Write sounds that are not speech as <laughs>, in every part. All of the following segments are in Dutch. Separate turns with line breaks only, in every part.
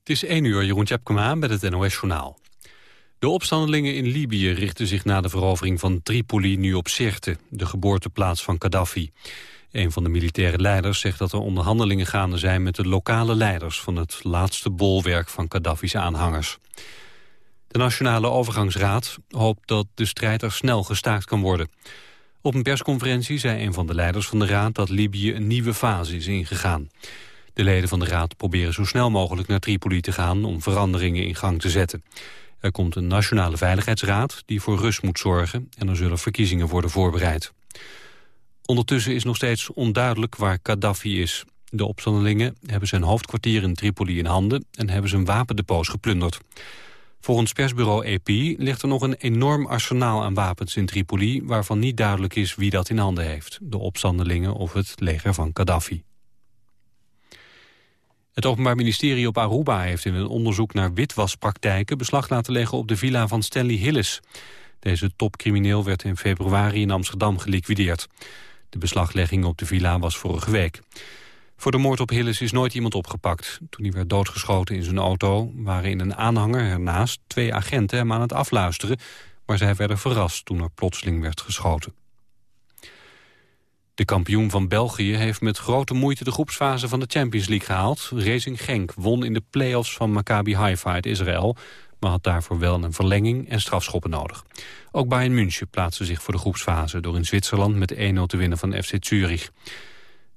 Het is 1 uur, Jeroen Tjepkema met het NOS-journaal. De opstandelingen in Libië richten zich na de verovering van Tripoli nu op Sirte, de geboorteplaats van Gaddafi. Een van de militaire leiders zegt dat er onderhandelingen gaande zijn met de lokale leiders van het laatste bolwerk van Gaddafi's aanhangers. De Nationale Overgangsraad hoopt dat de strijd er snel gestaakt kan worden. Op een persconferentie zei een van de leiders van de raad dat Libië een nieuwe fase is ingegaan. De leden van de raad proberen zo snel mogelijk naar Tripoli te gaan om veranderingen in gang te zetten. Er komt een nationale veiligheidsraad die voor rust moet zorgen en er zullen verkiezingen worden voorbereid. Ondertussen is nog steeds onduidelijk waar Gaddafi is. De opstandelingen hebben zijn hoofdkwartier in Tripoli in handen en hebben zijn wapendepots geplunderd. Volgens persbureau AP ligt er nog een enorm arsenaal aan wapens in Tripoli... waarvan niet duidelijk is wie dat in handen heeft. De opstandelingen of het leger van Gaddafi. Het Openbaar Ministerie op Aruba heeft in een onderzoek naar witwaspraktijken beslag laten leggen op de villa van Stanley Hillis. Deze topcrimineel werd in februari in Amsterdam geliquideerd. De beslaglegging op de villa was vorige week. Voor de moord op Hillis is nooit iemand opgepakt. Toen hij werd doodgeschoten in zijn auto waren in een aanhanger ernaast twee agenten hem aan het afluisteren, maar zij werden verrast toen er plotseling werd geschoten. De kampioen van België heeft met grote moeite de groepsfase van de Champions League gehaald. Racing Genk won in de play-offs van Maccabi Haifa uit Israël... maar had daarvoor wel een verlenging en strafschoppen nodig. Ook Bayern München plaatste zich voor de groepsfase... door in Zwitserland met 1-0 te winnen van FC Zurich.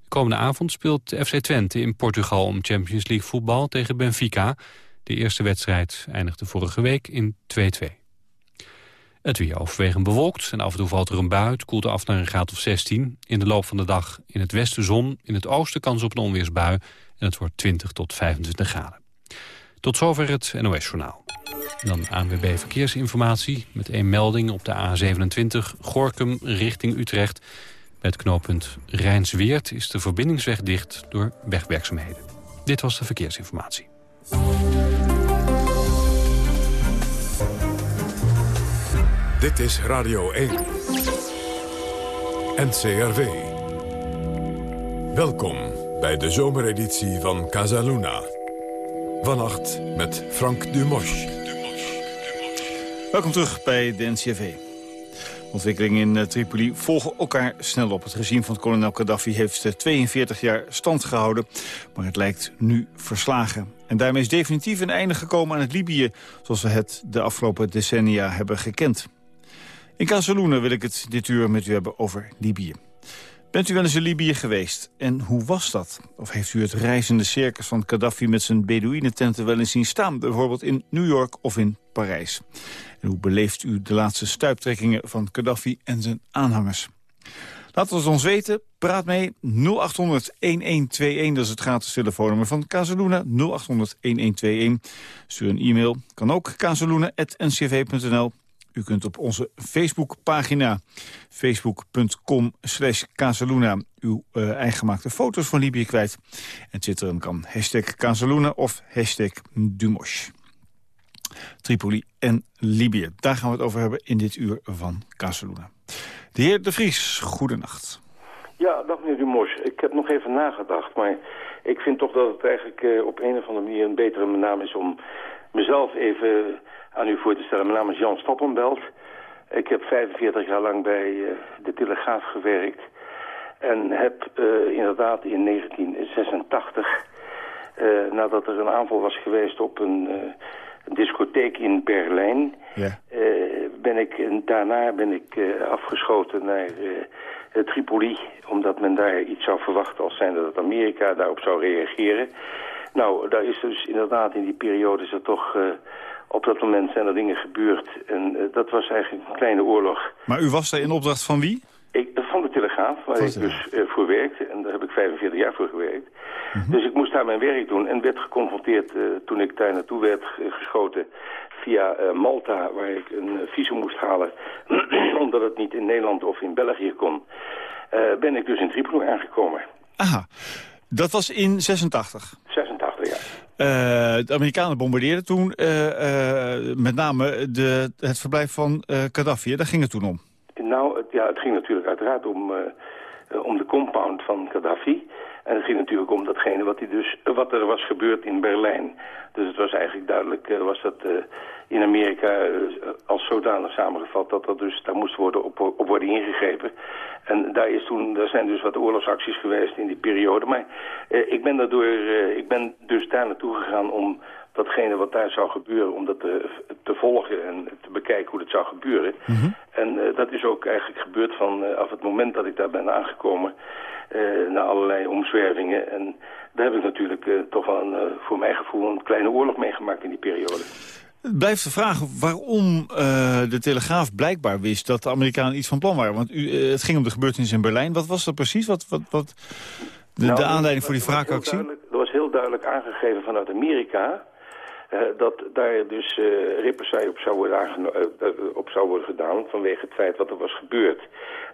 komende avond speelt FC Twente in Portugal om Champions League voetbal tegen Benfica. De eerste wedstrijd eindigde vorige week in 2-2. Het weer overwegend bewolkt en af en toe valt er een bui. Het koelt af naar een graad of 16. In de loop van de dag in het westen zon, in het oosten kans op een onweersbui. En het wordt 20 tot 25 graden. Tot zover het NOS-journaal. Dan ANWB Verkeersinformatie met een melding op de A27 Gorkum richting Utrecht. Bij het knooppunt Rijnsweert is de verbindingsweg dicht door wegwerkzaamheden. Dit was de verkeersinformatie.
Dit is Radio 1. NCRV. Welkom bij de zomereditie van Casaluna. Vannacht met Frank Dumosch.
Welkom terug bij de NCRV. Ontwikkelingen in eh, Tripoli volgen elkaar snel op. Het regime van kolonel Gaddafi heeft 42 eh, jaar stand gehouden, maar het lijkt nu verslagen. En daarmee is definitief een einde gekomen aan het Libië... zoals we het de afgelopen decennia hebben gekend. In Casaluna wil ik het dit uur met u hebben over Libië. Bent u wel eens in Libië geweest? En hoe was dat? Of heeft u het reizende circus van Gaddafi met zijn Bedouinententen wel eens zien staan? Bijvoorbeeld in New York of in Parijs. En hoe beleeft u de laatste stuiptrekkingen van Gaddafi en zijn aanhangers? Laat het ons weten. Praat mee 0800-1121. Dat is het gratis telefoonnummer van Casaluna. 0800-1121. Stuur een e-mail. Kan ook casaluna.ncv.nl. U kunt op onze Facebookpagina, facebook.com slash Casaluna, uw uh, eigengemaakte foto's van Libië kwijt. En twitteren kan hashtag Casaluna of hashtag Dumosh. Tripoli en Libië. Daar gaan we het over hebben in dit uur van Casaluna. De heer De Vries, goedenacht.
Ja, dag meneer Dumosh. Ik heb nog even nagedacht, maar ik vind toch dat het eigenlijk uh, op een of andere manier een betere naam is om mezelf even aan u voor te stellen. Mijn naam is Jan Stoppenbelt. Ik heb 45 jaar lang bij uh, de Telegraaf gewerkt. En heb uh, inderdaad in 1986, uh, eh, nadat er een aanval was geweest op een, een discotheek in Berlijn... Ja. ben ik, en daarna ben ik afgeschoten naar Tripoli... omdat men daar iets zou verwachten als zijnde dat Amerika daarop zou reageren. Nou, daar is dus inderdaad in die periode is er toch op dat moment zijn er dingen gebeurd. En uh, dat was eigenlijk een kleine oorlog.
Maar u was daar in opdracht van wie?
Ik, van de Telegraaf, waar ik dus uh, voor werkte. En daar heb ik 45 jaar voor gewerkt. Mm -hmm. Dus ik moest daar mijn werk doen. En werd geconfronteerd uh, toen ik daar naartoe werd geschoten via Malta... waar ik een visum moest halen. <clears throat> omdat het niet in Nederland of in België kon. ben ik dus in Tripoli aangekomen.
Aha. Dat was in 86?
86, ja.
Uh, de Amerikanen bombardeerden toen uh, uh, met name de, het verblijf van Gaddafi. Daar ging het toen om.
Nou, het, ja, het ging natuurlijk uiteraard om, om de compound van Gaddafi. En het ging natuurlijk om datgene wat, hij dus, wat er was gebeurd in Berlijn. Dus het was eigenlijk duidelijk, uh, was dat uh, in Amerika uh, als zodanig samengevat... dat er dus, daar moest worden op, op worden ingegrepen. En daar, is toen, daar zijn dus wat oorlogsacties geweest in die periode. Maar ik, ben daardoor, ik ben dus daar naartoe gegaan om datgene wat daar zou gebeuren... om dat te, te volgen en te bekijken hoe dat zou gebeuren. Mm -hmm. En dat is ook eigenlijk gebeurd vanaf het moment dat ik daar ben aangekomen... Uh, naar allerlei omzwervingen. En daar heb ik natuurlijk uh, toch wel een, voor mijn gevoel een kleine oorlog meegemaakt in die periode.
Het blijft de vraag waarom de Telegraaf blijkbaar wist dat de Amerikanen iets van plan waren. Want u, het ging om de gebeurtenis in Berlijn. Wat was dat precies? Wat, wat, wat de, nou, de aanleiding voor die wraakactie?
Er was heel duidelijk aangegeven vanuit Amerika... Uh, dat daar dus uh, op zou, worden uh, op zou worden gedaan vanwege het feit wat er was gebeurd.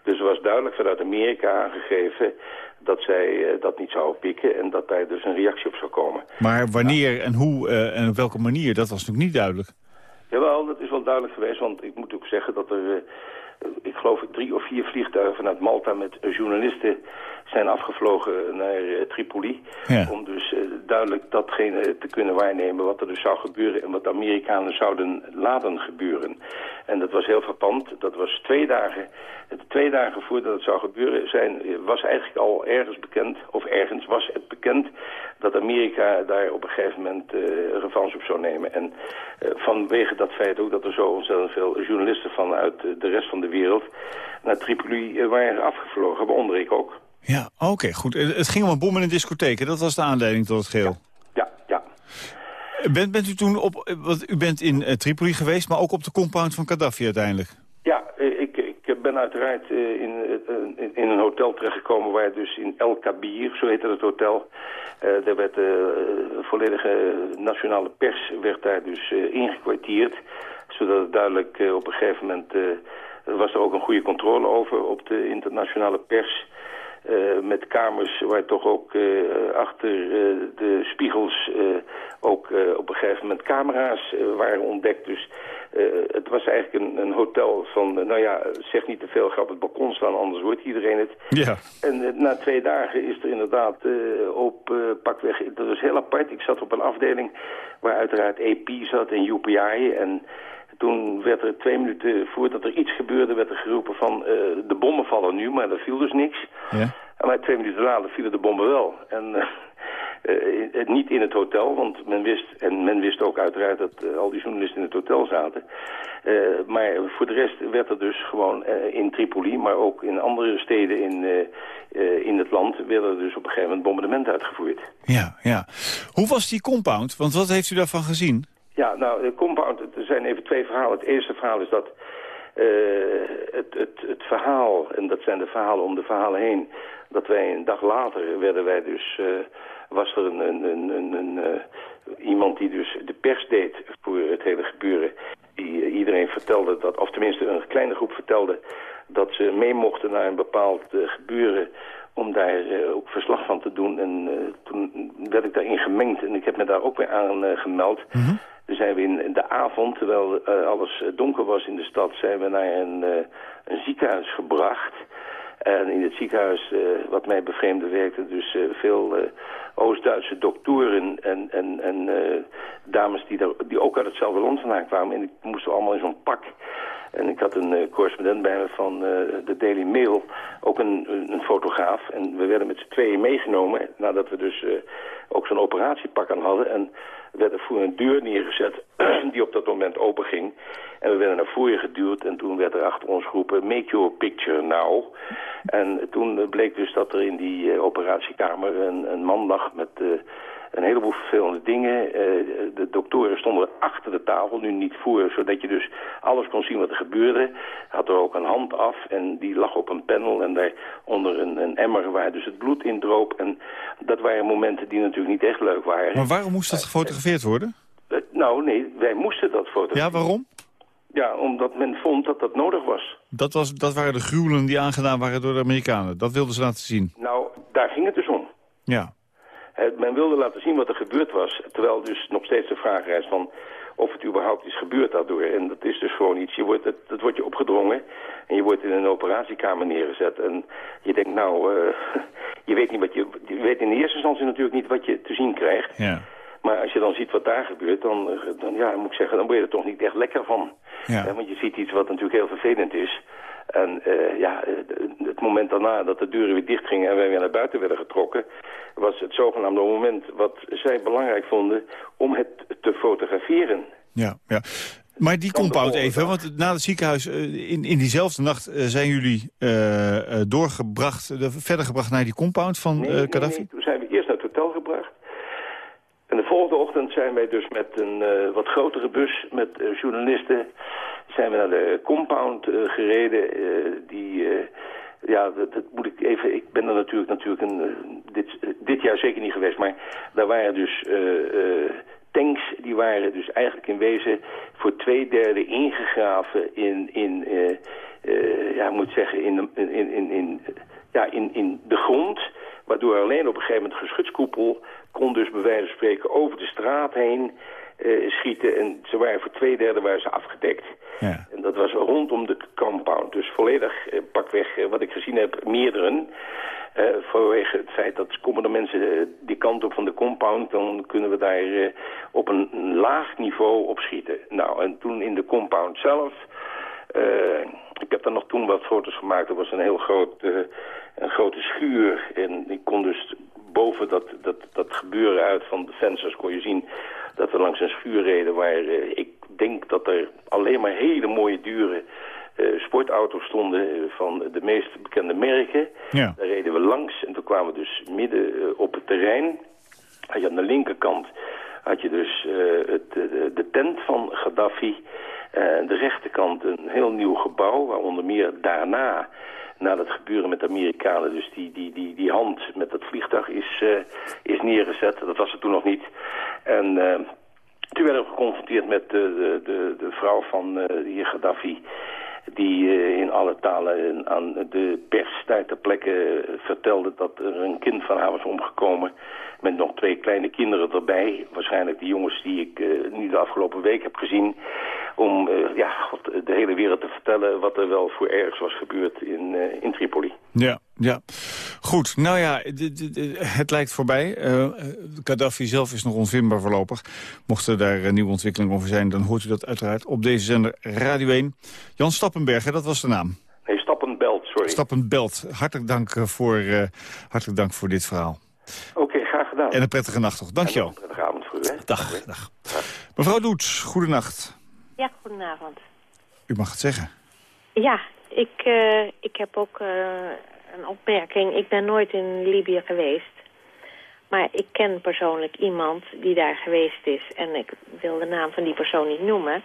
Dus er was duidelijk vanuit Amerika aangegeven dat zij dat niet zouden pikken en dat daar dus een reactie op zou komen.
Maar wanneer en hoe en op welke manier, dat was natuurlijk niet duidelijk.
Jawel, dat is wel duidelijk geweest, want ik moet ook zeggen dat er ik geloof drie of vier vliegtuigen vanuit Malta met journalisten zijn afgevlogen naar uh, Tripoli. Ja. Om dus uh, duidelijk datgene te kunnen waarnemen wat er dus zou gebeuren en wat de Amerikanen zouden laten gebeuren. En dat was heel verpand. Dat was twee dagen, twee dagen voordat het zou gebeuren zijn, was eigenlijk al ergens bekend, of ergens was het bekend, dat Amerika daar op een gegeven moment uh, revanche op zou nemen. En vanwege dat feit ook dat er zo ontzettend veel journalisten vanuit de rest van de wereld naar Tripoli waren afgevlogen, waaronder ik ook.
Ja, oké, okay, goed. Het ging om een bom in een discotheek, dat was de aanleiding tot het geel.
Ja, ja.
ja. Bent, bent u toen op, want u bent in uh, Tripoli geweest, maar ook op de compound van Gaddafi uiteindelijk?
Ja, ik, ik ben uiteraard uh, in, uh, in een hotel terechtgekomen waar dus in El Kabir, zo heette het hotel, daar werd de volledige nationale pers werd daar dus ingekwartierd, zodat het duidelijk op een gegeven moment was er ook een goede controle over op de internationale pers. Uh, met kamers waar toch ook uh, achter uh, de spiegels ook op een gegeven moment camera's waren ontdekt. Dus het was eigenlijk een, een, hotel van, nou ja, zeg niet te veel, gaat op het balkon staan, anders hoort iedereen het.
Ja.
En na twee dagen is er inderdaad op pakweg, dat was heel apart. Ik zat op een afdeling waar uiteraard EP zat en UPI en toen werd er twee minuten voordat er iets gebeurde, werd er geroepen van uh, de bommen vallen nu, maar er viel dus niks.
Ja.
En maar twee minuten later vielen de bommen wel. En uh, uh, niet in het hotel, want men wist, en men wist ook uiteraard dat al die journalisten in het hotel zaten. maar voor de rest werd er dus gewoon in Tripoli, maar ook in andere steden in, in het land, werden er dus op een gegeven moment bombardementen uitgevoerd.
Ja, ja. Hoe was die compound? Want wat heeft u daarvan gezien?
Ja, nou, de compound, zijn even twee verhalen. Het eerste verhaal is dat uh, het, het, het verhaal, en dat zijn de verhalen om de verhalen heen, dat wij een dag later werden wij dus, uh, was er een, een, een, een, uh, iemand die dus de pers deed voor het hele gebeuren. Die iedereen vertelde dat, of tenminste een kleine groep vertelde, dat ze mee mochten naar een bepaald gebeuren om daar ook verslag van te doen. En toen werd ik daarin gemengd en ik heb me daar ook weer aan gemeld. -hmm. Zijn we in de avond, terwijl alles donker was in de stad, zijn we naar een, een ziekenhuis gebracht. En in het ziekenhuis, wat mij bevreemde, werkten dus veel Oost-Duitse doktoren en, en, en dames die, daar, die ook uit hetzelfde land vandaan kwamen. En die moesten allemaal in zo'n pak. En ik had een uh, correspondent bij me van uh, de Daily Mail, ook een, een, fotograaf. En we werden met z'n tweeën meegenomen, nadat we dus uh, ook zo'n operatiepak aan hadden. En werden voor een deur neergezet <clears throat> die op dat moment open ging. En we werden naar voren geduwd en toen werd er achter ons geroepen... make your picture now. En toen bleek dus dat er in die operatiekamer een, een man lag met een heleboel vervelende dingen. Uh, de doktoren stonden achter de tafel, nu niet voor, zodat je dus alles kon zien wat er gebeurde. Had er ook een hand af en die lag op een panel en daar onder een, een emmer waar dus het bloed in droop. En dat waren momenten die natuurlijk niet echt leuk waren.
Maar waarom moest dat gefotografeerd worden?
Uh, nou, nee, wij moesten dat fotograferen.
Ja, waarom?
Ja, omdat men vond dat dat nodig was.
Dat, was, dat waren de gruwelen die aangedaan waren door de Amerikanen. Dat wilden ze laten zien.
Nou, daar ging het dus om.
Ja.
Men wilde laten zien wat er gebeurd was, terwijl dus nog steeds de vraag is van of het überhaupt is gebeurd daardoor. En dat is dus gewoon iets, je wordt, dat, dat wordt je opgedrongen en je wordt in een operatiekamer neergezet. En je denkt nou, uh, <laughs> je weet niet wat je, je weet in de eerste instantie natuurlijk niet wat je te zien krijgt.
Ja.
Maar als je dan ziet wat daar gebeurt, dan, eh, dan, ja, moet ik zeggen, dan word je er toch niet echt lekker van.
Ja.
want je ziet iets wat natuurlijk heel vervelend is. En uh, ja, het moment daarna dat de deuren weer dicht gingen en wij weer naar buiten werden getrokken... was het zogenaamde moment wat zij belangrijk vonden om het te fotograferen.
Ja, ja. Maar die compound even, want na het ziekenhuis, in, in diezelfde nacht zijn jullie uh, doorgebracht, verder gebracht naar die compound van
nee,
uh, Gaddafi?
Nee, toen zijn we eerst naar het hotel gebracht. En de volgende ochtend zijn wij dus met een uh, wat grotere bus met journalisten... zijn we naar de compound uh, gereden. die, ja, dat, moet ik even... Ik ben er natuurlijk, natuurlijk een, dit, dit jaar zeker niet geweest... maar daar waren dus tanks... die waren dus eigenlijk in wezen voor twee derde ingegraven in... in ja, moet zeggen, in, in, in, in, ja, in, in de grond... waardoor alleen op een gegeven moment geschutskoepel kon dus bij wijze van spreken over de straat heen uh, schieten. En ze waren voor twee derde waren ze afgedekt.
Ja.
En dat was rondom de compound. Dus volledig uh, pakweg, uh, wat ik gezien heb, meerdere. vanwege het feit dat komen er mensen die kant op van de compound... dan kunnen we daar op een, een, laag niveau op schieten. Nou, en toen in de compound zelf... ik heb daar nog toen wat foto's gemaakt. Er was een heel groot, een grote schuur. En ik kon dus boven dat, dat, dat gebeuren uit van de vensters kon je zien dat we langs een schuur reden waar uh, ik denk dat er alleen maar hele mooie dure uh, sportauto's stonden van de meest bekende merken.
Ja.
Daar reden we langs en toen kwamen we dus midden op het terrein. Had je aan de linkerkant had je dus het, de, de, tent van Gaddafi. Aan de rechterkant een heel nieuw gebouw, waar onder meer daarna na dat gebeuren met de Amerikanen. Dus die, die, die, die hand met dat vliegtuig is, uh, is neergezet. Dat was er toen nog niet. En uh, toen werden we geconfronteerd met de, de, de, vrouw van uh, de Gaddafi die in alle talen aan de pers daar ter plekke vertelde dat er een kind van haar was omgekomen met nog twee kleine kinderen erbij. Waarschijnlijk die jongens die ik uh, nu de afgelopen week heb gezien. Om uh, ja, God, de hele wereld te vertellen wat er wel voor ergs was gebeurd in, uh, in Tripoli.
Ja, ja. Goed, nou ja, het lijkt voorbij. Gaddafi zelf is nog onvindbaar voorlopig. Mochten daar nieuwe ontwikkelingen over zijn, dan hoort u dat uiteraard op deze zender Radio 1. Jan Stappenberger, dat was de naam.
Nee, Stappenbelt, sorry.
Stappenbelt. Hartelijk dank voor, hartelijk dank voor dit verhaal.
Oké, okay, graag gedaan.
En een prettige nacht toch. Dank je wel.
Een prettige avond voor u, hè?
Dag, dag. dag. Mevrouw Doets, goedenacht.
Ja, goedenavond.
U mag het zeggen.
Ja, ik, uh, ik heb ook uh, een opmerking. Ik ben nooit in Libië geweest. Maar ik ken persoonlijk iemand die daar geweest is. En ik wil de naam van die persoon niet noemen.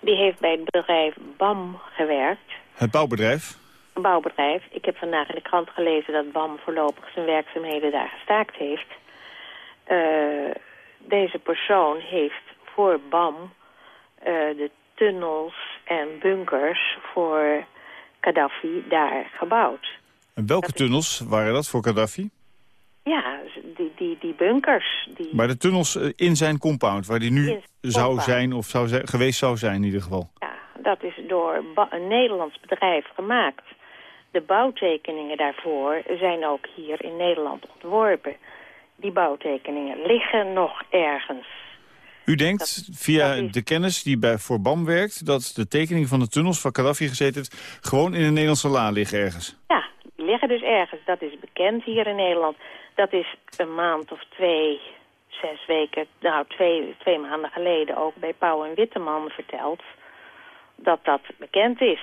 Die heeft bij het bedrijf BAM gewerkt.
Het bouwbedrijf?
Een bouwbedrijf. Ik heb vandaag in de krant gelezen dat BAM voorlopig zijn werkzaamheden daar gestaakt heeft. Uh, deze persoon heeft voor BAM de tunnels en bunkers voor Gaddafi daar gebouwd.
En welke dat tunnels waren dat voor Gaddafi?
Ja, die, die, die bunkers. Die...
Maar de tunnels in zijn compound, waar die nu zou zijn of zou zijn, geweest zou zijn in ieder geval.
Ja, dat is door een Nederlands bedrijf gemaakt. De bouwtekeningen daarvoor zijn ook hier in Nederland ontworpen. Die bouwtekeningen liggen nog ergens.
U denkt dat, via dat is... de kennis die bij voor BAM werkt... dat de tekening van de tunnels van Gaddafi gezeten heeft... gewoon in een Nederlandse la liggen ergens?
Ja, die liggen dus ergens. Dat is bekend hier in Nederland. Dat is een maand of twee, zes weken... nou, twee, twee maanden geleden ook bij Pauw en Witteman verteld... dat dat bekend is.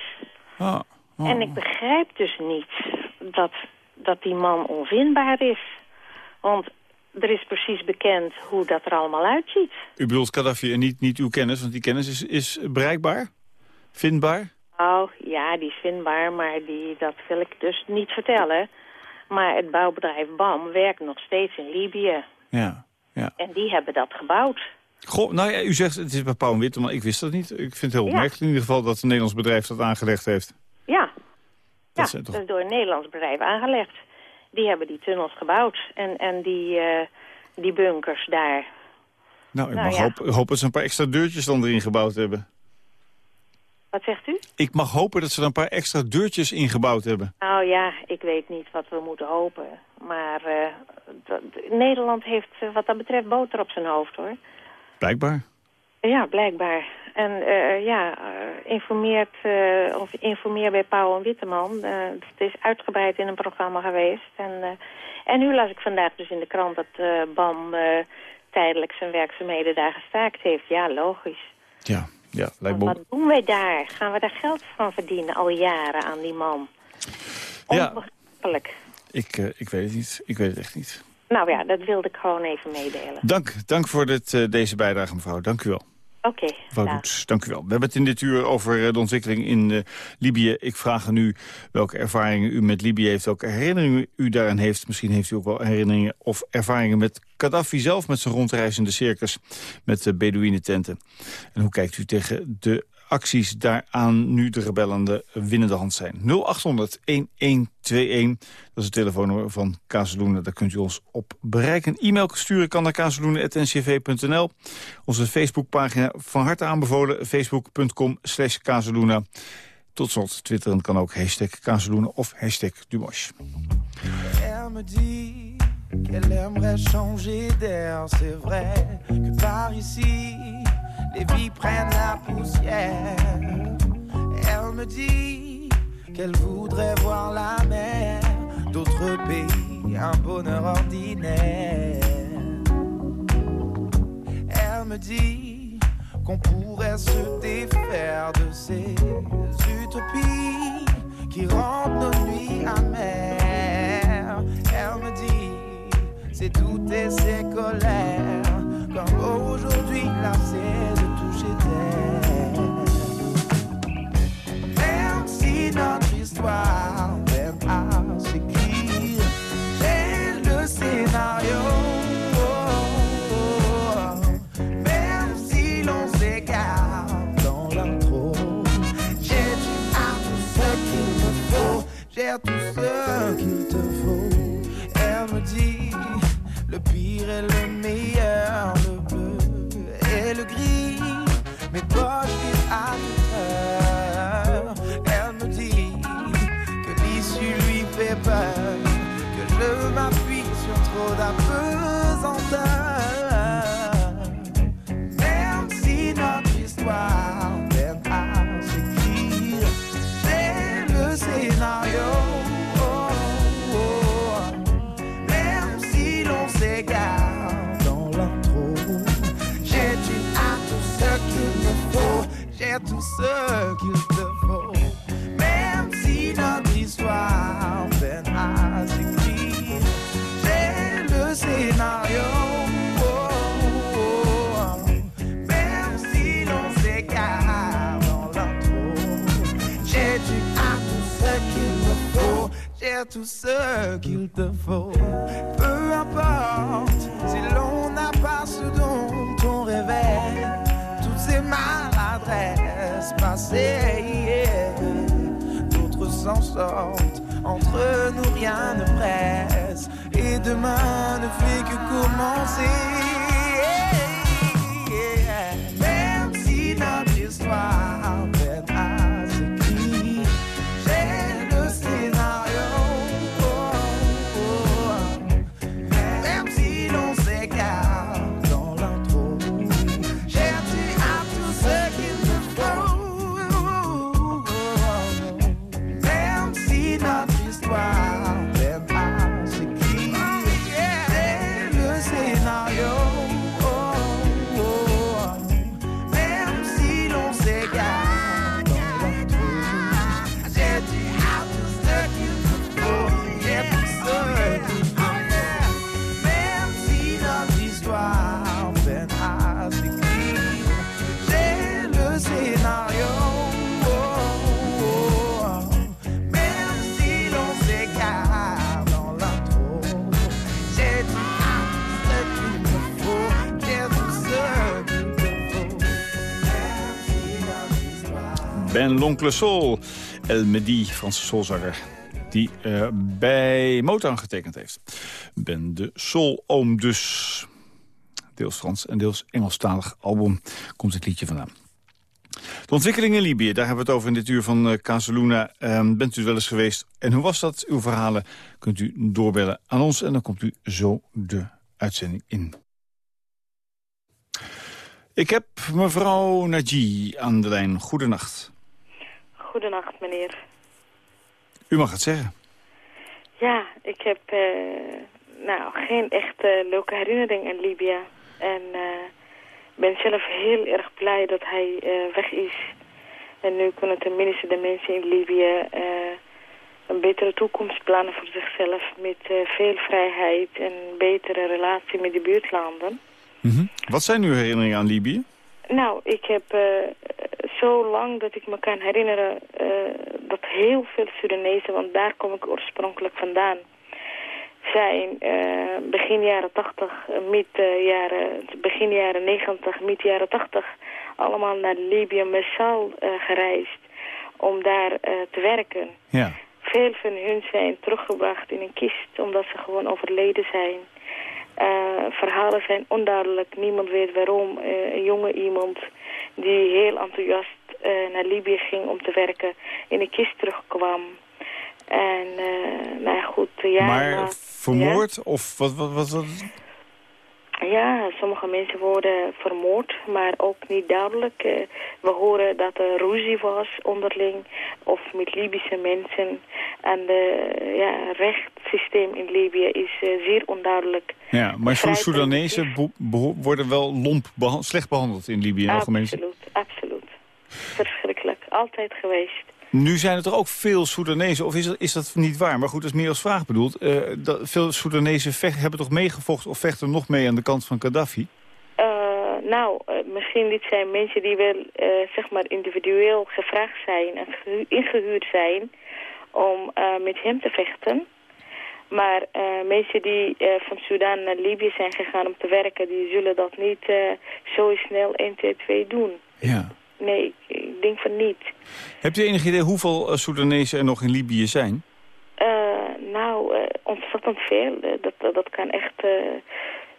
Ah.
Oh. En ik begrijp dus niet dat, dat die man onvindbaar is. Want er is precies bekend hoe dat er allemaal uitziet.
U bedoelt Gaddafi en niet, niet uw kennis, want die kennis is, is bereikbaar? Vindbaar?
Oh, ja, die is vindbaar, maar die, dat wil ik dus niet vertellen. Maar het bouwbedrijf BAM werkt nog steeds in Libië.
Ja, ja.
En die hebben dat gebouwd.
Goh, nou ja, u zegt het is bij Pauw en Witte, maar ik wist dat niet. Ik vind het heel opmerkelijk ja. in ieder geval dat een Nederlands bedrijf dat aangelegd heeft.
Ja,
dat,
ja,
toch...
dat is door een Nederlands bedrijf aangelegd. Die hebben die tunnels gebouwd. En, en die, uh, die bunkers daar.
Nou, ik
Nou,
mag
ja.
hopen, hopen dat ze een paar extra deurtjes dan erin gebouwd hebben.
Wat zegt u?
Ik mag hopen dat ze er een paar extra deurtjes ingebouwd hebben.
Nou ja, ik weet niet wat we moeten hopen. Maar eh, Nederland heeft eh, wat dat betreft boter op zijn hoofd, hoor.
Blijkbaar.
Ja, blijkbaar. En eh, ja, eh, informeert, eh, of informeer bij Pauw en Witteman. Eh, het is uitgebreid in een programma geweest. En, en nu las ik vandaag dus in de krant dat BAM tijdelijk zijn werkzaamheden daar gestaakt heeft. Ja, logisch.
Ja, ja lijkt me...
wat doen wij daar? Gaan we daar geld van verdienen al jaren aan die man?
Ja.
Onbegrijpelijk.
Ik, eh, ik weet het niet. Ik weet het echt niet.
Nou ja, dat wilde ik gewoon even meedelen.
Dank, dank voor dit, deze bijdrage, mevrouw. Dank u wel.
Oké.
Doets, dank u wel. We hebben het in dit uur over eh, de ontwikkeling in eh, Libië. Ik vraag aan u welke ervaringen u met Libië heeft, welke herinneringen u daaraan heeft. Misschien heeft u ook wel herinneringen of ervaringen met Gaddafi zelf... met zijn rondreizende circus met de Bedouinententen. En hoe kijkt u tegen de acties daaraan nu de rebellen de winnende hand zijn? 0800-1121, dat is het telefoonnummer van Kazeloenen. Daar kunt u ons op bereiken. E-mail sturen kan naar kazeloenen.ncv.nl. Onze Facebookpagina van harte aanbevolen, facebook.com slash. Tot slot, twitteren kan ook hashtag kazeloenen of hashtag Dumosh.
Les vies prennent la poussière. Elle me dit qu'elle voudrait voir la mer d'autres pays, un bonheur ordinaire. Elle me dit qu'on pourrait se défaire de ces utopies qui rendent nos nuits amères. Elle me dit, c'est toutes ses colères, comme aujourd'hui lassée de notre histoire peine à s'écrire, j'ai le scénario. Même si l'on s'égare dans l'intro, j'ai tout ce qu'il me faut, j'ai tout ce qu'il te faut. Elle me dit le pire et le meilleur, le bleu et le gris, mes poches vides à te faut. Même si notre histoire peine à s'écrire, j'ai le scénario. Même si l'on s'égare dans l'intro, j'ai du à tout ce qu'il me faut, j'ai tout ce qu'il te faut. Peu importe si l'on n'a pas ce dont on rêvait, toutes ces maladresses passées hier, d'autres s'en sortent. Entre nous rien ne presse et demain ne fait que commencer.
L'Oncle Soul, El Medi, Franse soulzanger die eh, bij Motown getekend heeft. Ben de Soul-oom dus. Deels Frans en deels Engelstalig album komt het liedje vandaan. De ontwikkeling in Libië, daar hebben we het over in dit uur van uh, Casaluna. Ehm, bent u wel eens geweest? En hoe was dat? Uw verhalen kunt u doorbellen aan ons en dan komt u zo de uitzending in. Ik heb mevrouw Naji aan de lijn. Goedenacht.
Goedenacht, meneer.
U mag het zeggen.
Ja, ik heb uh, nou, geen echte leuke herinnering aan Libië. En uh, ben zelf heel erg blij dat hij uh, weg is. En nu kunnen tenminste de mensen in Libië een betere toekomst plannen voor zichzelf. Met veel vrijheid en een betere relatie met de buurtlanden.
Mm -hmm. Wat zijn uw herinneringen aan Libië?
Nou, ik heb uh, zo lang dat ik me kan herinneren uh, dat heel veel Sudanezen, want daar kom ik oorspronkelijk vandaan, zijn uh, begin jaren 80, mid jaren, begin jaren 90, mid jaren 80, allemaal naar Libië massaal gereisd om daar te werken.
Ja.
Veel van hun zijn teruggebracht in een kist omdat ze gewoon overleden zijn. Uh, verhalen zijn onduidelijk. Niemand weet waarom. Uh, een jonge iemand die heel enthousiast uh, naar Libië ging om te werken... in een kist terugkwam. En, nou goed... Ja,
maar vermoord? Ja? Of wat, wat, wat, wat?
Ja, sommige mensen worden vermoord, maar ook niet duidelijk. Uh, we horen dat er ruzie was onderling of met Libische mensen. En het ja, rechtssysteem in Libië is uh, zeer onduidelijk.
Ja, maar Soedanezen worden wel lomp beha slecht behandeld in Libië in algemeen?
Absoluut, absoluut. Verschrikkelijk. Altijd geweest.
Nu zijn het er ook veel Soedanezen, of is dat, is dat niet waar? Maar goed, dat is meer als vraag bedoeld. Uh, dat, veel Soedanezen vecht, hebben toch meegevochten of vechten nog mee aan de kant van Gaddafi?
Uh, nou, uh, misschien dit zijn mensen die wel zeg maar individueel gevraagd zijn en ingehuurd zijn om met hem te vechten. Maar mensen die van Sudan naar Libië zijn gegaan om te werken, die zullen dat niet zo snel 1, 2, 2 doen.
Ja.
Nee, ik denk van niet.
Hebt u enig idee hoeveel uh, Soedanezen er nog in Libië zijn?
Uh, nou, uh, ontzettend veel. dat, dat kan echt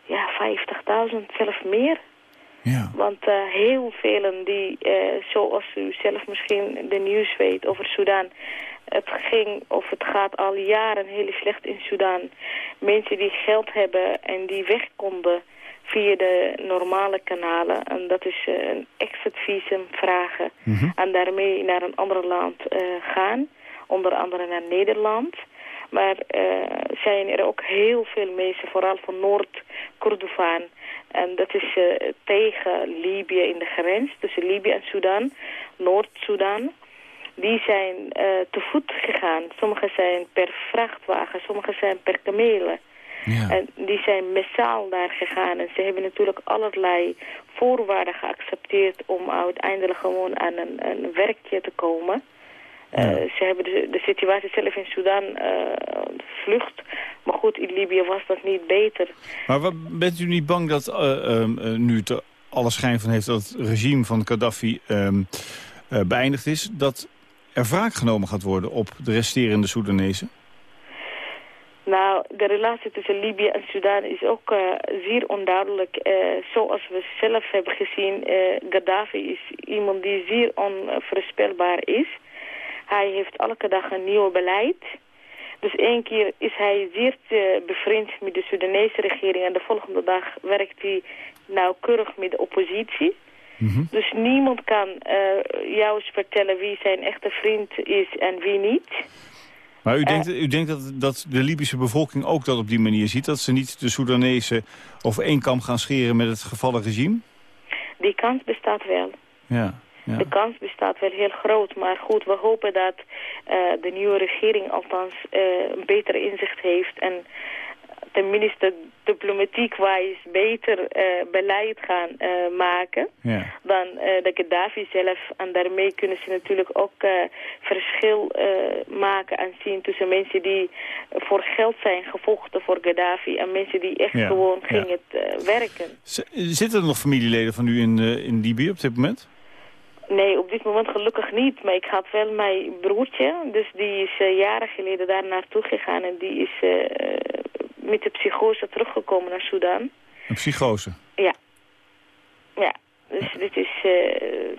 ja, 50.000, zelfs meer.
Ja.
Want heel velen die, zoals u zelf misschien de nieuws weet over Sudan... het ging of het gaat al jaren heel slecht in Sudan. Mensen die geld hebben en die weg konden via de normale kanalen. En dat is uh, een exit visum vragen.
Mm -hmm.
En daarmee naar een ander land uh, gaan. Onder andere naar Nederland. Maar uh, zijn er ook heel veel mensen, vooral van Noord-Kordofaan. En dat is tegen Libië in de grens, tussen Libië en Sudan, Noord-Sudan. Die zijn te voet gegaan. Sommigen zijn per vrachtwagen, sommigen zijn per kamelen.
Ja.
En die zijn massaal daar gegaan. En ze hebben natuurlijk allerlei voorwaarden geaccepteerd om uiteindelijk gewoon aan een, een werkje te komen.
Ja.
Uh, ze hebben de, de, situatie zelf in Sudan uh, vlucht. Maar goed, in Libië was dat niet beter.
Maar wat, bent u niet bang dat uh, nu het alle schijn van heeft dat het regime van Gaddafi ehm, beëindigd is... dat er wraak genomen gaat worden op de resterende Soedanezen?
Nou, de relatie tussen Libië en Sudan is ook uh, zeer onduidelijk. Uh, zoals we zelf hebben gezien, uh, Gaddafi is iemand die zeer onvoorspelbaar is. Hij heeft elke dag een nieuw beleid. Dus één keer is hij zeer bevriend met de Sudanese regering... en de volgende dag werkt hij nauwkeurig met de oppositie.
Mm -hmm.
Dus niemand kan jou eens vertellen wie zijn echte vriend is en wie niet...
Maar u denkt, u denkt dat, dat de Libische bevolking ook dat op die manier ziet? Dat ze niet de Soedanezen over één kam gaan scheren met het gevallen regime?
Die kans bestaat wel.
Ja, ja.
De kans bestaat wel heel groot. Maar goed, we hopen dat uh, de nieuwe regering althans uh, een beter inzicht heeft... en tenminste diplomatiek-wijs beter uh, beleid gaan uh, maken
ja.
dan uh, de Gaddafi zelf. En daarmee kunnen ze natuurlijk ook verschil maken en zien tussen mensen die voor geld zijn gevochten voor Gaddafi en mensen die echt
Ja,
gewoon
ja.
gingen werken.
Z- Zitten er nog familieleden van u in, eh, in Libië op dit moment?
Nee, op dit moment gelukkig niet. Maar ik had wel mijn broertje. Dus die is eh, jaren geleden daar naartoe gegaan. En die is eh, met de psychose teruggekomen naar Sudan.
Een psychose.
Ja. Ja. Dus dit is, eh,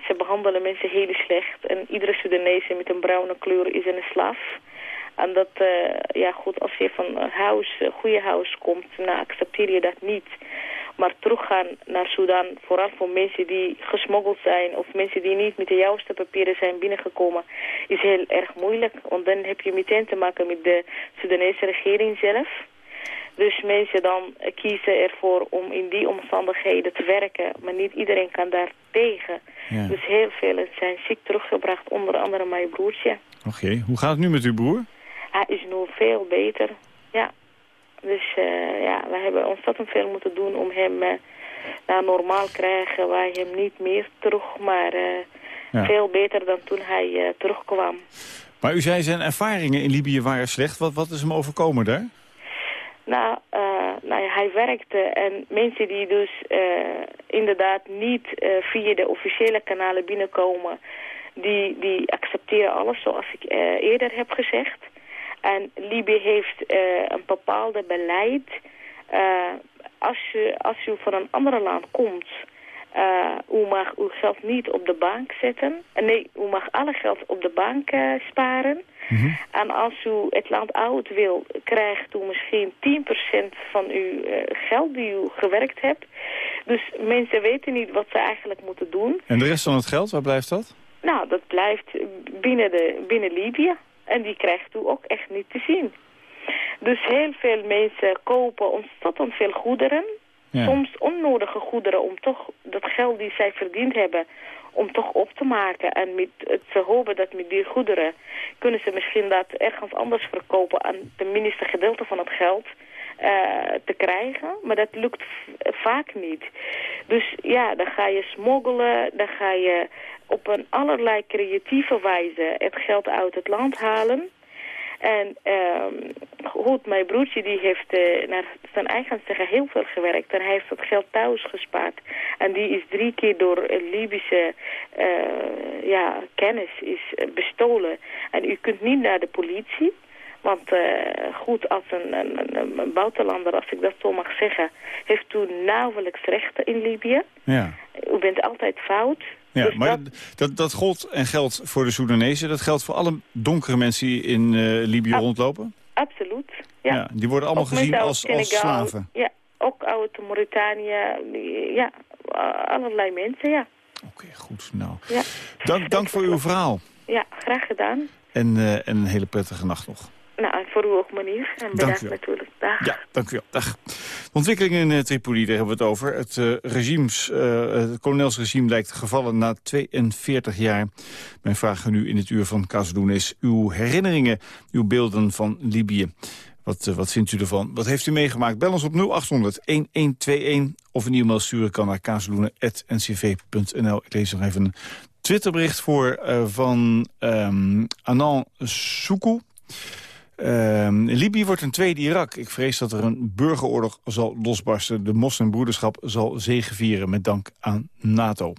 ze behandelen mensen heel slecht. En iedere Sudanese met een bruine kleur is een slaaf. En dat, eh, ja goed, als je van een huis, een goede huis komt, nou accepteer je dat niet. Maar teruggaan naar Sudan, vooral voor mensen die gesmoggeld zijn... of mensen die niet met de juiste papieren zijn binnengekomen... is heel erg moeilijk. Want dan heb je meteen te maken met de Sudanese regering zelf. Dus mensen dan kiezen ervoor om in die omstandigheden te werken. Maar niet iedereen kan daar tegen.
Ja.
Dus heel veel zijn ziek teruggebracht, onder andere mijn broertje.
Oké, hoe gaat het nu met uw broer?
Hij is nu veel beter, ja. Dus eh, ja, we hebben ontzettend veel moeten doen om hem eh naar normaal te krijgen. Wij hem niet meer terug, maar eh,
Ja.
veel beter dan toen hij terugkwam.
Maar u zei zijn ervaringen in Libië waren slecht. Wat, wat is hem overkomen daar?
Nou, eh, nou hij werkte en mensen die dus eh, inderdaad niet eh, via de officiële kanalen binnenkomen, die, die accepteren alles zoals ik eerder heb gezegd. En Libië heeft een bepaalde beleid. Als, je, als u van een ander land komt, eh, u mag uw geld niet op de bank zetten. Eh, nee, u mag alle geld op de bank eh, sparen. En als u het land uit wil, krijgt u misschien 10% van uw geld die u gewerkt hebt. Dus mensen weten niet wat ze eigenlijk moeten doen.
En de rest van het geld, waar blijft dat?
Nou, dat blijft binnen, de, binnen Libië. En die krijgt u ook echt niet te zien. Dus heel veel mensen kopen ontzettend veel goederen. Soms onnodige goederen om toch dat geld die zij verdiend hebben... om toch op te maken. En met, het- ze hopen dat met die goederen... kunnen ze misschien dat ergens anders verkopen... aan tenminste gedeelte van het geld eh, te krijgen. Maar dat lukt vaak niet. Dus ja, dan ga je smoggelen, dan ga je op een allerlei creatieve wijze het geld uit het land halen. En ehm goed, mijn broertje die heeft eh, naar zijn eigen zeggen heel veel gewerkt. En hij heeft dat geld thuis gespaard. En die is drie keer door een Libische eh, ja, kennis is eh, bestolen. En u kunt niet naar de politie. Want eh, goed, als een, een, een, een buitenlander, als ik dat zo mag zeggen... heeft u nauwelijks rechten in Libië.
Ja.
U bent altijd fout.
Ja,
Dus
maar
dat-
dat, dat, gold en geldt voor de Soedanezen. Dat geldt voor alle donkere mensen die in eh, Libië rondlopen.
Absoluut, ja.
die worden allemaal
Ook
gezien als, als slaven.
Ja, ook uit Mauritanië. Ja, allerlei mensen, ja.
Oké, goed. Nou,
ja.
dank, dank voor uw verhaal.
Ja, graag gedaan.
En, eh, en een hele prettige nacht nog.
Nou, voor u ook, meneer. En bedankt natuurlijk. Dag.
Ja, dank u wel. Dag. De ontwikkeling in eh, Tripoli, daar hebben we het over. Het, eh, regimes, eh, het kolonelsregime lijkt gevallen na 42 jaar. Mijn vraag aan u in het uur van Kazeldoen is uw herinneringen, uw beelden van Libië. Wat, wat vindt u ervan? Wat heeft u meegemaakt? Bel ons op 0800-1121 of een e-mail sturen kan naar kazeloenen.ncv.nl. Ik lees nog even een Twitterbericht voor van ehm Anan Soukou. Ehm, Libië wordt een tweede Irak. Ik vrees dat er een burgeroorlog zal losbarsten. De moslimbroederschap zal zegevieren met dank aan NATO.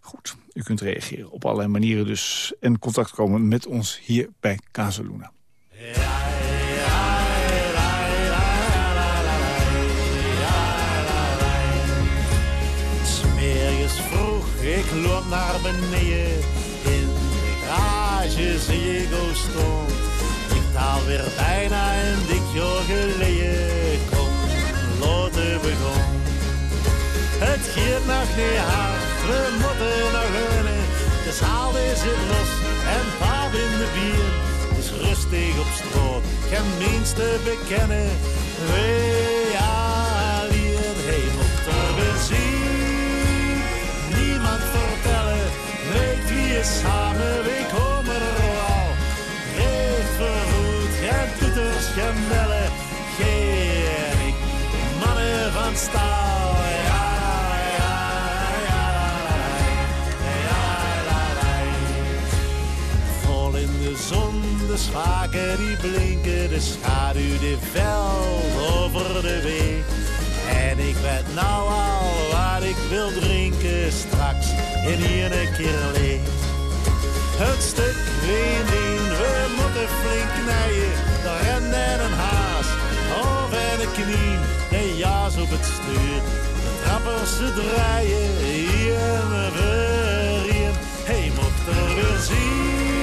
Goed, u kunt reageren op allerlei manieren dus. En contact komen met ons hier bij Casaluna.
Vroeg, ik loop naar beneden. In de garage hoe stond. Ik taal weer bijna een dik jaar geleden. Kom, loten begon. Het gaat nog niet hard, we moeten nog winnen. De zaal is zit los en paap in de bier. Het is rustig op straat, geen minste bekennen. Wee alleen, hij moet er weer zien. Niemand vertellen, weet wie is samen, we komen geen bellen, geen ik. Mannen van staal, ja, ja, ja. Vol in de zon, de schaken die blinken, de schaduw die veld over de weg. En ik weet nou al wat ik wil drinken straks in hier een keer leeg. Het stuk weer in, we moeten flink knijden, de ren en een haas. Boven de knie. De jas op het stuur. De trappers ze draaien. Hier en weer. Hij mocht er weer zien.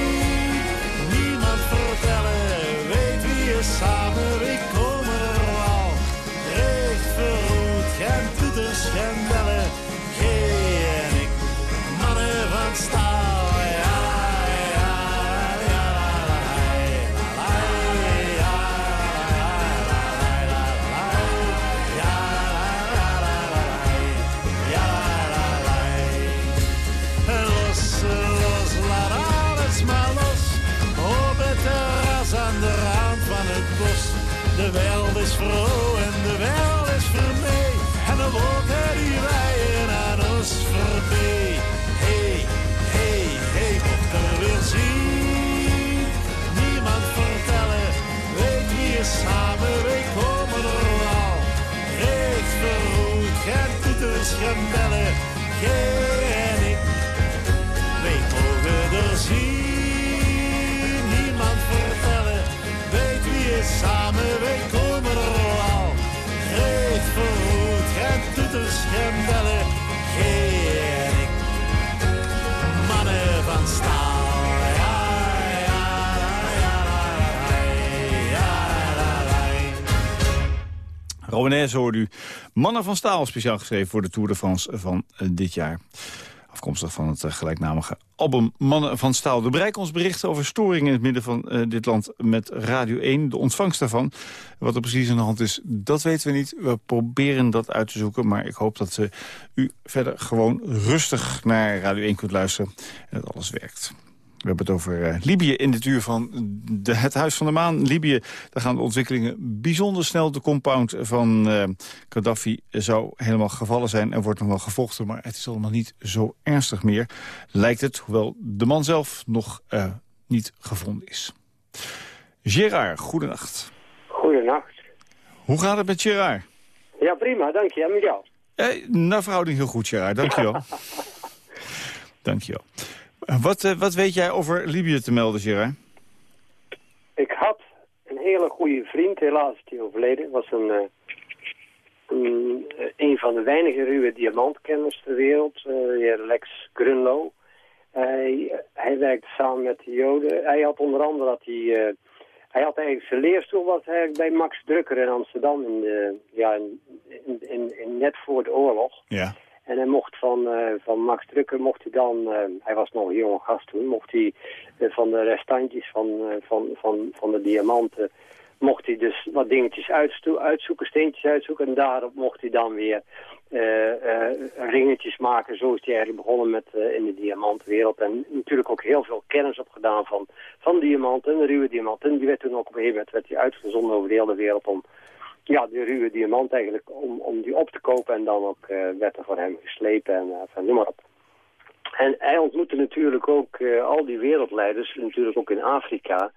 Romanes hoorde u. Mannen van Staal, speciaal geschreven voor de Tour de France van eh, dit jaar. Afkomstig van het eh, gelijknamige album Mannen van Staal. We bereiken ons bericht over storingen in het midden van eh, dit land met Radio 1. De ontvangst daarvan. Wat er precies aan de hand is, dat weten we niet. We proberen dat uit te zoeken. Maar ik hoop dat u verder gewoon rustig naar Radio 1 kunt luisteren. En dat alles werkt. We hebben het over eh, Libië in dit uur van de, het Huis van de Maan. Libië, daar gaan de ontwikkelingen bijzonder snel. De compound van eh, Gaddafi zou helemaal gevallen zijn. Er wordt nog wel gevochten, maar het is allemaal niet zo ernstig meer. Lijkt het, hoewel de man zelf nog eh, niet gevonden is. Gerard, goedenacht.
Goedenacht.
Hoe gaat het met Gerard?
Ja, prima, dank je. En met jou?
Eh, naar verhouding heel goed, Gerard. Dank je wel. <laughs> Dank je wel. Wat, eh, wat weet jij over Libië te melden, Gerard?
Ik had een hele goede vriend, helaas is hij overleden. was een, eh, een, eh, een van de weinige ruwe diamantkenners ter wereld, de heer Lex Grunlo. Hij, hij werkte samen met de Joden. Hij had onder andere dat hij... hij had eigenlijk zijn leerstoel was eigenlijk bij Max Drucker in Amsterdam, in de, ja, in, in, in- in- net voor de oorlog.
Ja.
En hij mocht van, eh, van Max Drucker, mocht hij dan, eh, hij was nog een jonge gast toen, mocht hij eh, van de restantjes van, van, van, van de diamanten, mocht hij dus wat dingetjes uitzoeken, steentjes uitzoeken. En daarop mocht hij dan weer ringetjes maken. Zo is hij eigenlijk begonnen met in de diamantwereld. En natuurlijk ook heel veel kennis opgedaan van, van diamanten en ruwe diamanten. En die werd toen ook op een gegeven moment werd hij uitgezonden over de hele wereld om ja, de ruwe diamant eigenlijk om, om die op te kopen. En dan ook eh, werd er voor hem geslepen en uh, van noem maar op. En hij ontmoette natuurlijk ook eh, al die wereldleiders, natuurlijk ook in Afrika.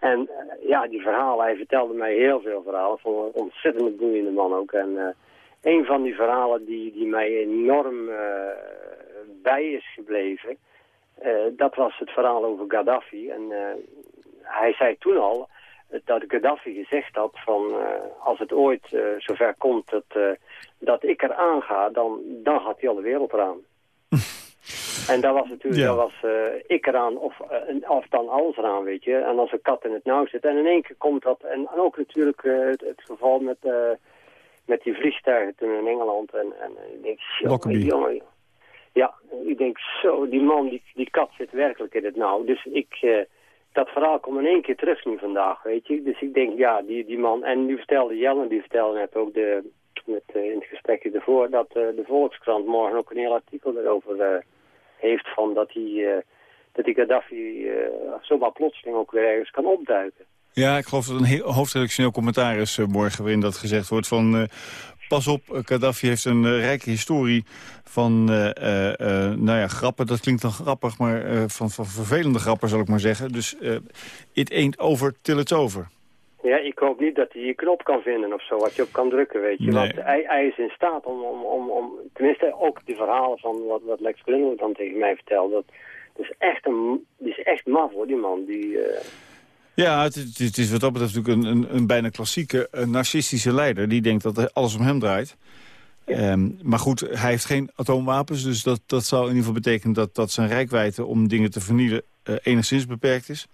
En eh, ja, die verhalen, hij vertelde mij heel veel verhalen. Van een ontzettend boeiende man ook. En eh, een van die verhalen die, die mij enorm eh, bij is gebleven... eh, dat was het verhaal over Gaddafi. En eh, hij zei toen al dat Gaddafi gezegd had van eh, als het ooit eh, zover komt dat, eh, dat ik eraan ga, dan, dan gaat die hele wereld eraan. <laughs> en dat was natuurlijk,
Ja.
dat was ik eraan of, of dan alles eraan, weet je. En als een kat in het nauw zit. En in één keer komt dat, en, ook natuurlijk het, het geval met, met die vliegtuigen toen in Engeland. En, en ik denk, jongen, ja, ik denk zo, die man, die, die kat zit werkelijk in het nauw. Dus ik, dat verhaal komt in één keer terug nu vandaag, weet je. Dus ik denk, ja, die, die man, en nu vertelde Jelle, die vertelde net ook de, met, eh, in het gesprekje ervoor, dat eh, de Volkskrant morgen ook een heel artikel erover eh, heeft van dat hij, dat die Gaddafi zomaar plotseling ook weer ergens kan opduiken.
Ja, ik geloof dat een hoofdredactioneel commentaar is morgen... waarin dat gezegd wordt van... pas op, Gaddafi heeft een eh, rijke historie van... eh, eh, nou ja, grappen, dat klinkt dan grappig... maar van, van vervelende grappen, zal ik maar zeggen. Dus it ain't over till it's over.
Ja, ik hoop niet dat hij je knop kan vinden of zo, wat je op kan drukken, weet je.
Nee.
Want hij, hij is in staat om, om, om, om, tenminste ook die verhalen van wat, wat Lex Grunwald dan tegen mij vertelde, dat, dat is echt een, die is echt maf hoor, die man. Die,
Ja, het, is- het is wat dat betreft natuurlijk een, een, een bijna klassieke eh, narcistische leider... die denkt dat alles om hem draait. Ehm, maar goed, hij heeft geen atoomwapens... dus dat, dat zou in ieder geval betekenen dat, dat zijn rijkwijde om dingen te vernielen... eh, enigszins beperkt is.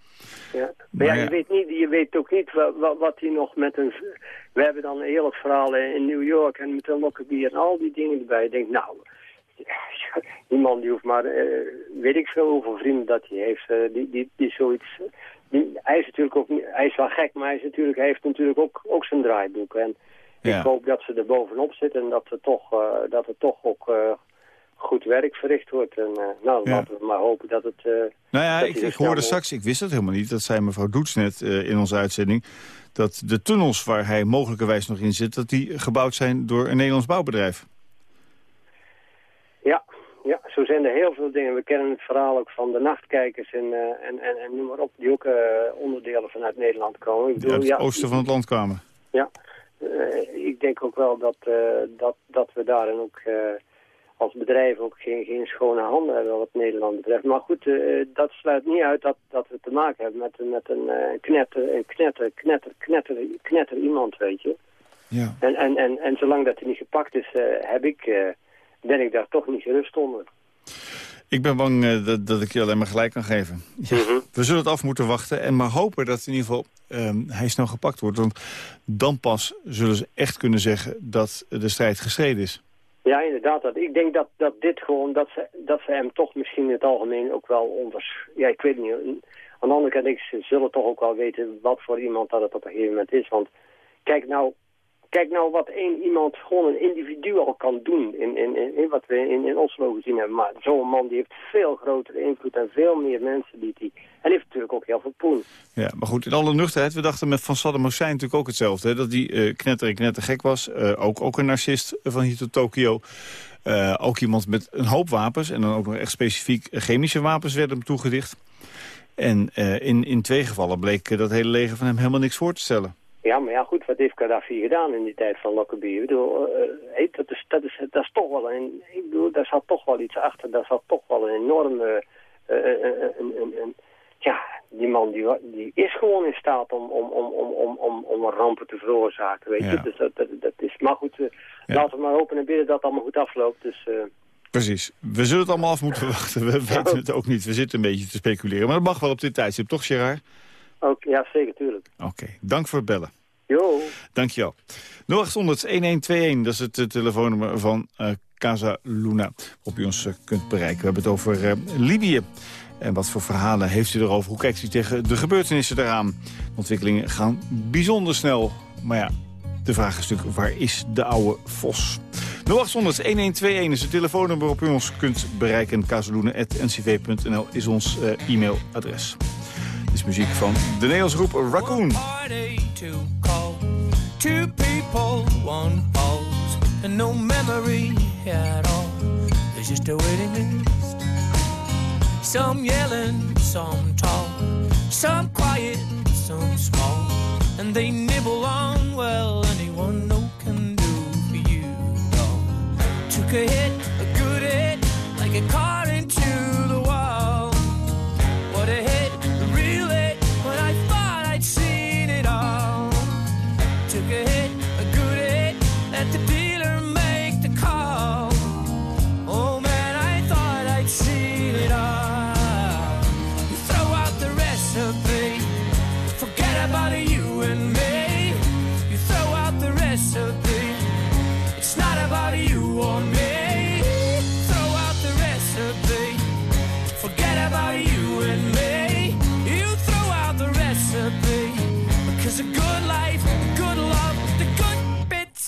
Ja. Maar,
Maar
ja,
ja.
Je, weet niet, je weet ook niet wat, wat, wat hij nog met een... We hebben dan een heel verhaal in New York en met een Lockerbie en al die dingen erbij. Je denkt, nou, die man die hoeft maar, eh, weet ik veel hoeveel vrienden dat hij heeft. eh, die, die, die zoiets... Die, hij is natuurlijk ook, hij is wel gek, maar hij, is natuurlijk, hij heeft natuurlijk ook, ook zijn draaiboek. En
Ja.
ik hoop dat ze er bovenop zitten en dat er toch, eh, dat er toch ook goed werk verricht wordt. En nou,
Ja.
laten we maar hopen dat het...
Nou ja, ik, ik hoorde straks, ik wist dat helemaal niet... dat zei mevrouw Doets net in onze uitzending... dat de tunnels waar hij mogelijkerwijs nog in zit... dat die gebouwd zijn door een Nederlands bouwbedrijf.
Ja, zo zijn er heel veel dingen. We kennen het verhaal ook van de nachtkijkers en, eh, en, en, en noem maar op, die ook eh, onderdelen vanuit Nederland komen. Ik
Die uit het
ja,
oosten van het land kwamen.
Ja, eh, ik denk ook wel dat, dat, dat we daarin ook als bedrijf ook geen, geen schone handen hebben wat Nederland betreft. Maar goed, dat sluit niet uit dat, dat we te maken hebben met, een- met een knetter, een knetter, knetter, knetter, knetter iemand, weet je.
Ja.
En, en, en, en zolang dat hij niet gepakt is, heb ik, ben ik daar toch niet gerust onder.
Ik ben bang eh, dat, dat ik je alleen maar gelijk kan geven. Ja, We zullen het af moeten wachten en maar hopen dat in ieder geval ehm, hij snel gepakt wordt. Want dan pas zullen ze echt kunnen zeggen dat de strijd gestreden is.
Ja, inderdaad. Dat, ik denk dat, dat dit gewoon, dat ze, dat ze hem toch misschien in het algemeen ook wel onders... Ja, ik weet niet. Aan de andere kant, ik, ze zullen toch ook wel weten wat voor iemand dat het op een gegeven moment is. Want kijk nou, kijk nou wat één iemand, gewoon een individu al kan doen in, in, in, wat we in, Oslo gezien hebben. Maar zo'n man die heeft veel grotere invloed en veel meer mensen die die... En heeft natuurlijk ook heel veel poen.
Ja, maar goed, in alle nuchterheid, we dachten met Van Saddam Hussein natuurlijk ook hetzelfde. Hè? Dat die eh, knetter en knetter gek was. Eh, ook, ook een narcist van hier tot Tokio. Eh, ook iemand met een hoop wapens. En dan ook nog echt specifiek chemische wapens werden hem toegedicht. En in, in twee gevallen bleek dat hele leger van hem helemaal niks voor te stellen.
Ja, maar ja, goed, wat heeft Gaddafi gedaan in die tijd van Lockerbie? Ik bedoel, eh, eh, dat, is, dat, is, dat is toch wel een... Ik bedoel, daar zat toch wel iets achter. Daar zat toch wel een enorme... een, een, een- ja, die man die, is gewoon in staat om, om, om, om, om, om, om rampen te veroorzaken, weet je. Dus dat, dat, dat is... Maar goed,
Ja.
laten we maar hopen en bidden dat het allemaal goed afloopt. Dus...
Precies. We zullen het allemaal af moeten wachten. We <laughs> weten het ook niet. We zitten een beetje te speculeren. Maar dat mag wel op dit tijdstip, toch Gerard?
Ook, ja, zeker, tuurlijk.
Oké, dank voor het bellen.
Jo.
Dankjewel. 0800-1121, dat is het eh, telefoonnummer van eh Casa Luna. Waarop u ons eh, kunt bereiken. We hebben het over Libië. En wat voor verhalen heeft u erover? Hoe kijkt u tegen de gebeurtenissen daaraan? De ontwikkelingen gaan bijzonder snel. Maar ja, de vraag is natuurlijk, waar is de oude Vos? 0800-1121 is het telefoonnummer waarop u ons kunt bereiken. Casaluna.ncv.nl is ons e-mailadres. Muziek van de Nederlandse groep Raccoon.
Two people, one pause, and no memory at all. There's just a waiting list. Some yelling, some tall, some quiet, some small, and they nibble on well anyone no can do for you. Dog. Took a hit, a good hit, like a car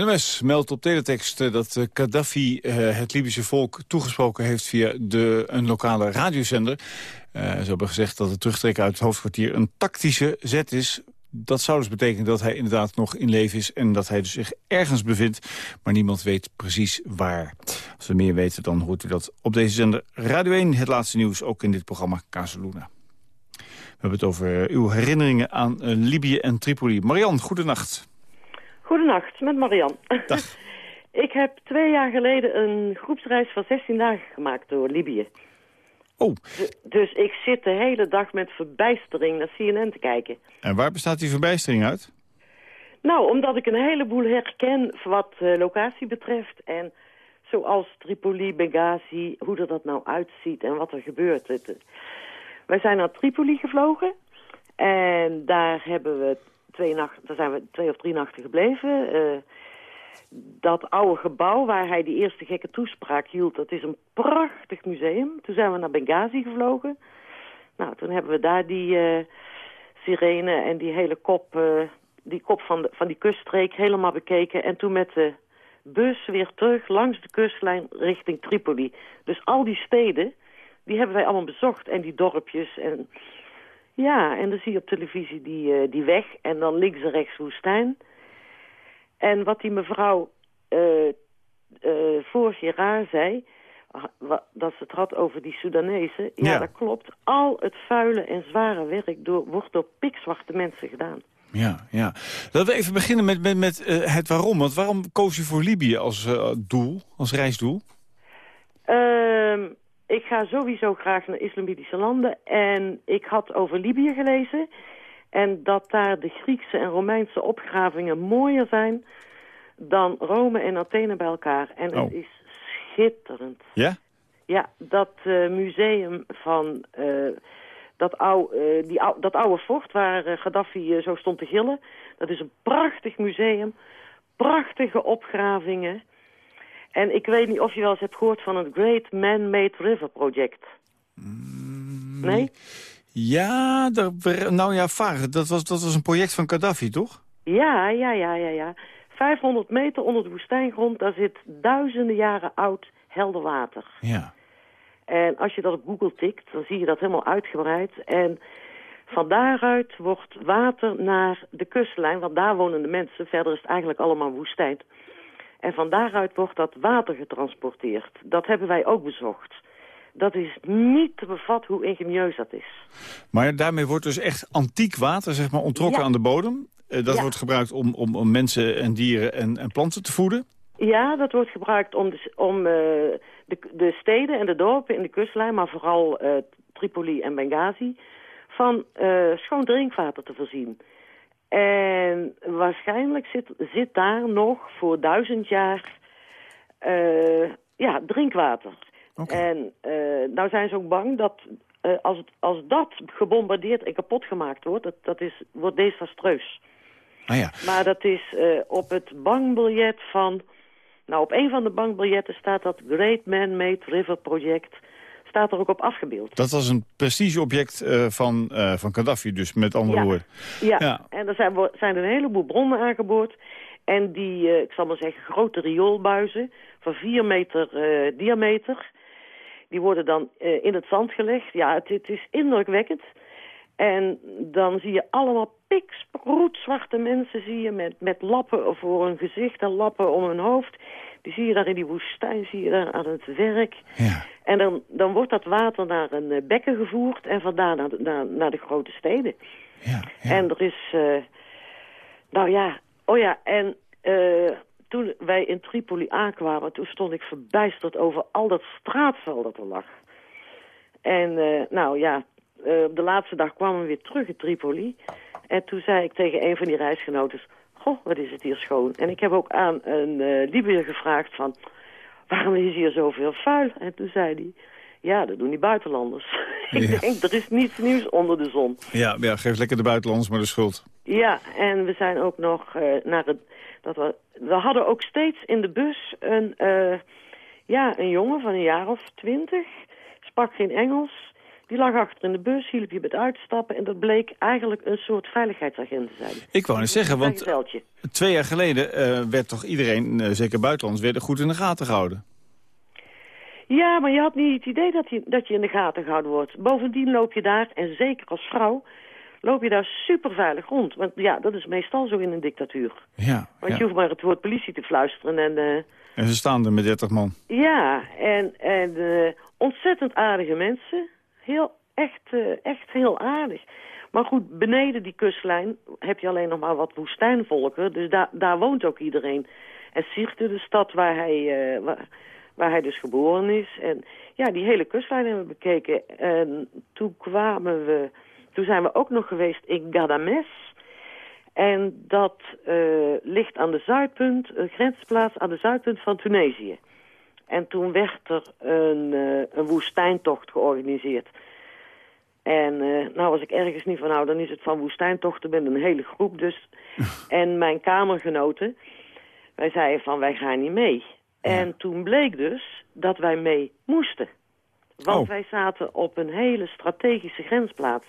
NOS meldt op teletext eh, dat eh, Gaddafi eh, het Libische volk toegesproken heeft via de, een lokale radiozender. Ze hebben gezegd dat het terugtrekken uit het hoofdkwartier een tactische zet is. Dat zou dus betekenen dat hij inderdaad nog in leven is en dat hij dus zich ergens bevindt. Maar niemand weet precies waar. Als we meer weten dan hoort u dat op deze zender Radio 1. Het laatste nieuws ook in dit programma Casaluna. We hebben het over uw herinneringen aan Libië en Tripoli. Marian, goedenacht.
Goedenacht, met Marian.
Dag. <laughs>
ik heb twee jaar geleden een groepsreis van 16 dagen gemaakt door Libië.
Oh,
dus ik zit de hele dag met verbijstering naar CNN te kijken.
en waar bestaat die verbijstering uit?
Nou, omdat ik een heleboel herken wat eh, locatie betreft. En zoals Tripoli, Benghazi, hoe er dat nou uitziet en wat er gebeurt. Het, eh, wij zijn naar Tripoli gevlogen. En daar hebben we twee nachten, daar zijn we twee of drie nachten gebleven. Eh, dat oude gebouw waar hij die eerste gekke toespraak hield, dat is een prachtig museum. Toen zijn we naar Benghazi gevlogen. Nou, toen hebben we daar die eh, sirene en die hele kop, eh, die kop van, de, van die kuststreek helemaal bekeken. En toen met de bus weer terug langs de kustlijn richting Tripoli. Dus al die steden, die hebben wij allemaal bezocht. En die dorpjes en... Ja, en dan zie je op televisie die, eh, die weg en dan links en rechts woestijn. En wat die mevrouw eh eh vorig jaar zei, ah, dat ze het had over die Soedanezen. Ja,
Ja.
dat klopt. Al het vuile en zware werk door, wordt door pikzwarte mensen gedaan.
Ja, ja. Laten we even beginnen met, met, met eh, het waarom. Want waarom koos u voor Libië als eh, doel, als reisdoel?
Ehm, ik ga sowieso graag naar islamitische landen. En ik had over Libië gelezen. En dat daar de Griekse en Romeinse opgravingen mooier zijn dan Rome en Athene bij elkaar. En
Oh.
het is schitterend.
Ja?
Ja, dat eh, museum van eh, dat, oude, eh, die dat oude fort waar Gaddafi zo stond te gillen. Dat is een prachtig museum. Prachtige opgravingen. En ik weet niet of je wel eens hebt gehoord van het Great Man-Made River Project. Nee?
Ja, daar, nou ja, vaag. Dat was, dat was een project van Gaddafi, toch?
Ja, ja, ja, ja, ja. 500 meter onder de woestijngrond, daar zit duizenden jaren oud helder water.
Ja.
En als je dat op Google tikt, dan zie je dat helemaal uitgebreid. En van daaruit wordt water naar de kustlijn, want daar wonen de mensen. Verder is het eigenlijk allemaal woestijn. En van daaruit wordt dat water getransporteerd. Dat hebben wij ook bezocht. Dat is niet te bevatten hoe ingenieus dat is.
Maar daarmee wordt dus echt antiek water zeg maar, ontrokken
Ja.
aan de bodem. Eh, dat
Ja.
wordt gebruikt om, om, om mensen en dieren en, en planten te voeden.
Ja, dat wordt gebruikt om, de, om eh, de, de steden en de dorpen in de kustlijn, maar vooral eh, Tripoli en Benghazi, van schoon drinkwater te voorzien. En waarschijnlijk zit, zit daar nog voor duizend jaar eh, ja, drinkwater. En eh, nou zijn ze ook bang dat eh, als, het, als dat gebombardeerd en kapot gemaakt wordt, dat, dat is, wordt desastreus.
Ah ja.
Maar dat is op het bankbiljet van... Nou, op een van de bankbiljetten staat dat Great Man-Made River Project. Staat er ook op afgebeeld.
Dat was een prestigeobject eh, van, eh, van Gaddafi, dus met andere
Ja.
woorden.
Ja,
Ja.
en er zijn, zijn een heleboel bronnen aangeboord. En die, eh, ik zal maar zeggen, grote rioolbuizen van 4 meter diameter... die worden dan in het zand gelegd. Ja, het, het is indrukwekkend. En dan zie je allemaal piksproetzwarte mensen zie je met, met lappen voor hun gezicht en lappen om hun hoofd. Die zie je daar in die woestijn, zie je daar aan het werk.
Ja.
En dan, dan wordt dat water naar een eh, bekken gevoerd en vandaar naar de, naar, naar de grote steden.
Ja,
En er is... eh, nou ja, oh ja, en eh, toen wij in Tripoli aankwamen... toen stond ik verbijsterd over al dat straatvuil dat er lag. En nou ja, eh, op de laatste dag kwamen we weer terug in Tripoli. En toen zei ik tegen een van die reisgenoten... Goh, wat is het hier schoon. En ik heb ook aan een eh Libiër gevraagd van... waarom is hier zoveel vuil? En toen zei hij... Ja, dat doen die buitenlanders. <laughs> ik
Ja.
denk, er is niets nieuws onder de zon.
Ja, ja, geef lekker de buitenlanders maar de schuld.
Ja, en we zijn ook nog eh, naar het... Dat we, we hadden ook steeds in de bus een, ja, een jongen van een jaar of twintig. Sprak geen Engels. Die lag achter in de bus, hielp je met uitstappen. En dat bleek eigenlijk een soort veiligheidsagent te zijn.
Ik wou net zeggen, want
veldje.
twee jaar geleden eh, werd toch iedereen, eh, zeker buitenlanders, werden goed in de gaten gehouden.
Ja, maar je had niet het idee dat je, dat je in de gaten gehouden wordt. Bovendien loop je daar, en zeker als vrouw, loop je daar super veilig rond. Want ja, dat is meestal zo in een dictatuur.
Ja,
Want
ja.
je hoeft maar het woord politie te fluisteren en... eh,
En ze staan er met 30 man.
Ja, en, en eh, ontzettend aardige mensen. Heel, echt, eh, echt heel aardig. Maar goed, beneden die kustlijn heb je alleen nog maar wat woestijnvolken. Dus daar, daar woont ook iedereen. En Sirte, de stad waar hij, eh, waar, hij dus geboren is. En ja, die hele kustlijn hebben we bekeken. En toen kwamen we... Toen zijn we ook nog geweest in Gadames. En dat eh, ligt aan de zuidpunt, een grensplaats aan de zuidpunt van Tunesië. En toen werd er een, eh, een woestijntocht georganiseerd. En eh, nou, als ik ergens niet van hou, dan is het van woestijntochten met een hele groep dus. <laughs> en mijn kamergenoten, wij zeiden van wij gaan niet mee. En toen bleek dus dat wij mee moesten. Want
Oh.
wij zaten op een hele strategische grensplaats.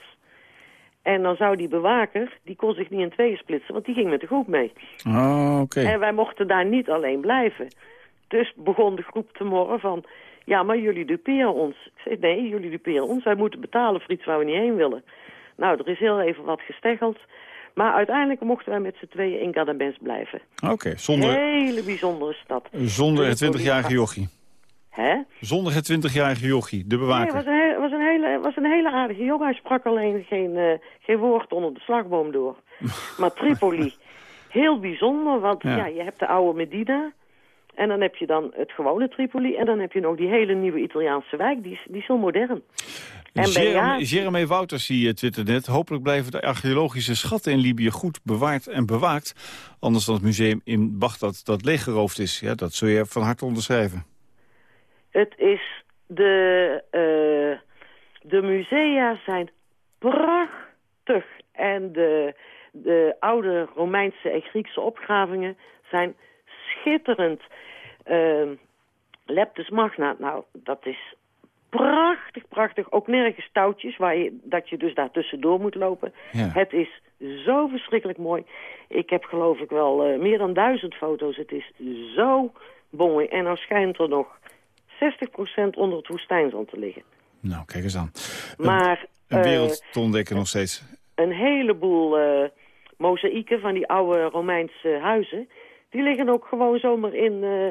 En dan zou die bewaker, die kon zich niet in tweeën splitsen, want die ging met de groep mee.
Oh, oké.
En wij mochten daar niet alleen blijven. Dus begon de groep te morren van... ja, maar jullie duperen ons. Ik zei, nee, jullie duperen ons. Wij moeten betalen voor iets waar we niet heen willen. Nou, er is heel even wat gesteggeld. Maar uiteindelijk mochten wij met z'n tweeën in Gadabens blijven.
Oké, zonder,
Hele bijzondere stad.
zonder het 20-jarige jochie.
Hè?
Zonder het 20-jarige jochie, de
Nee,
bewaker.
was een, was, een hele, was een hele aardige jongen. Hij sprak alleen geen, eh, geen woord onder de slagboom door. <laughs> maar Tripoli, heel bijzonder, want
Ja.
ja. je hebt de oude Medina... en dan heb je dan het gewone Tripoli... en dan heb je nog die hele nieuwe Italiaanse wijk, die is, die is heel modern. En
Jeremy, Jeremy Wouters, zie je twittert net. Hopelijk blijven de archeologische schatten in Libië goed bewaard en bewaakt. Anders dan het museum in Bagdad dat leeggeroofd is. Ja, dat zul je van harte onderschrijven.
Het is de, eh, de musea zijn prachtig. En de, de oude Romeinse en Griekse opgravingen zijn schitterend. Uh, Leptus Magna, nou, dat is prachtig, prachtig. Ook nergens touwtjes, waar je, dat je dus daar tussendoor moet lopen.
Ja.
Het is zo verschrikkelijk mooi. Ik heb geloof ik wel eh, meer dan duizend foto's. Het is zo mooi. En nou schijnt er nog 60% onder het woestijnzand te liggen.
Nou, kijk eens aan.
Maar
Een
eh,
wereld te ontdekken nog steeds.
een heleboel eh mozaïeken van die oude Romeinse huizen... die liggen ook gewoon zomaar in, eh,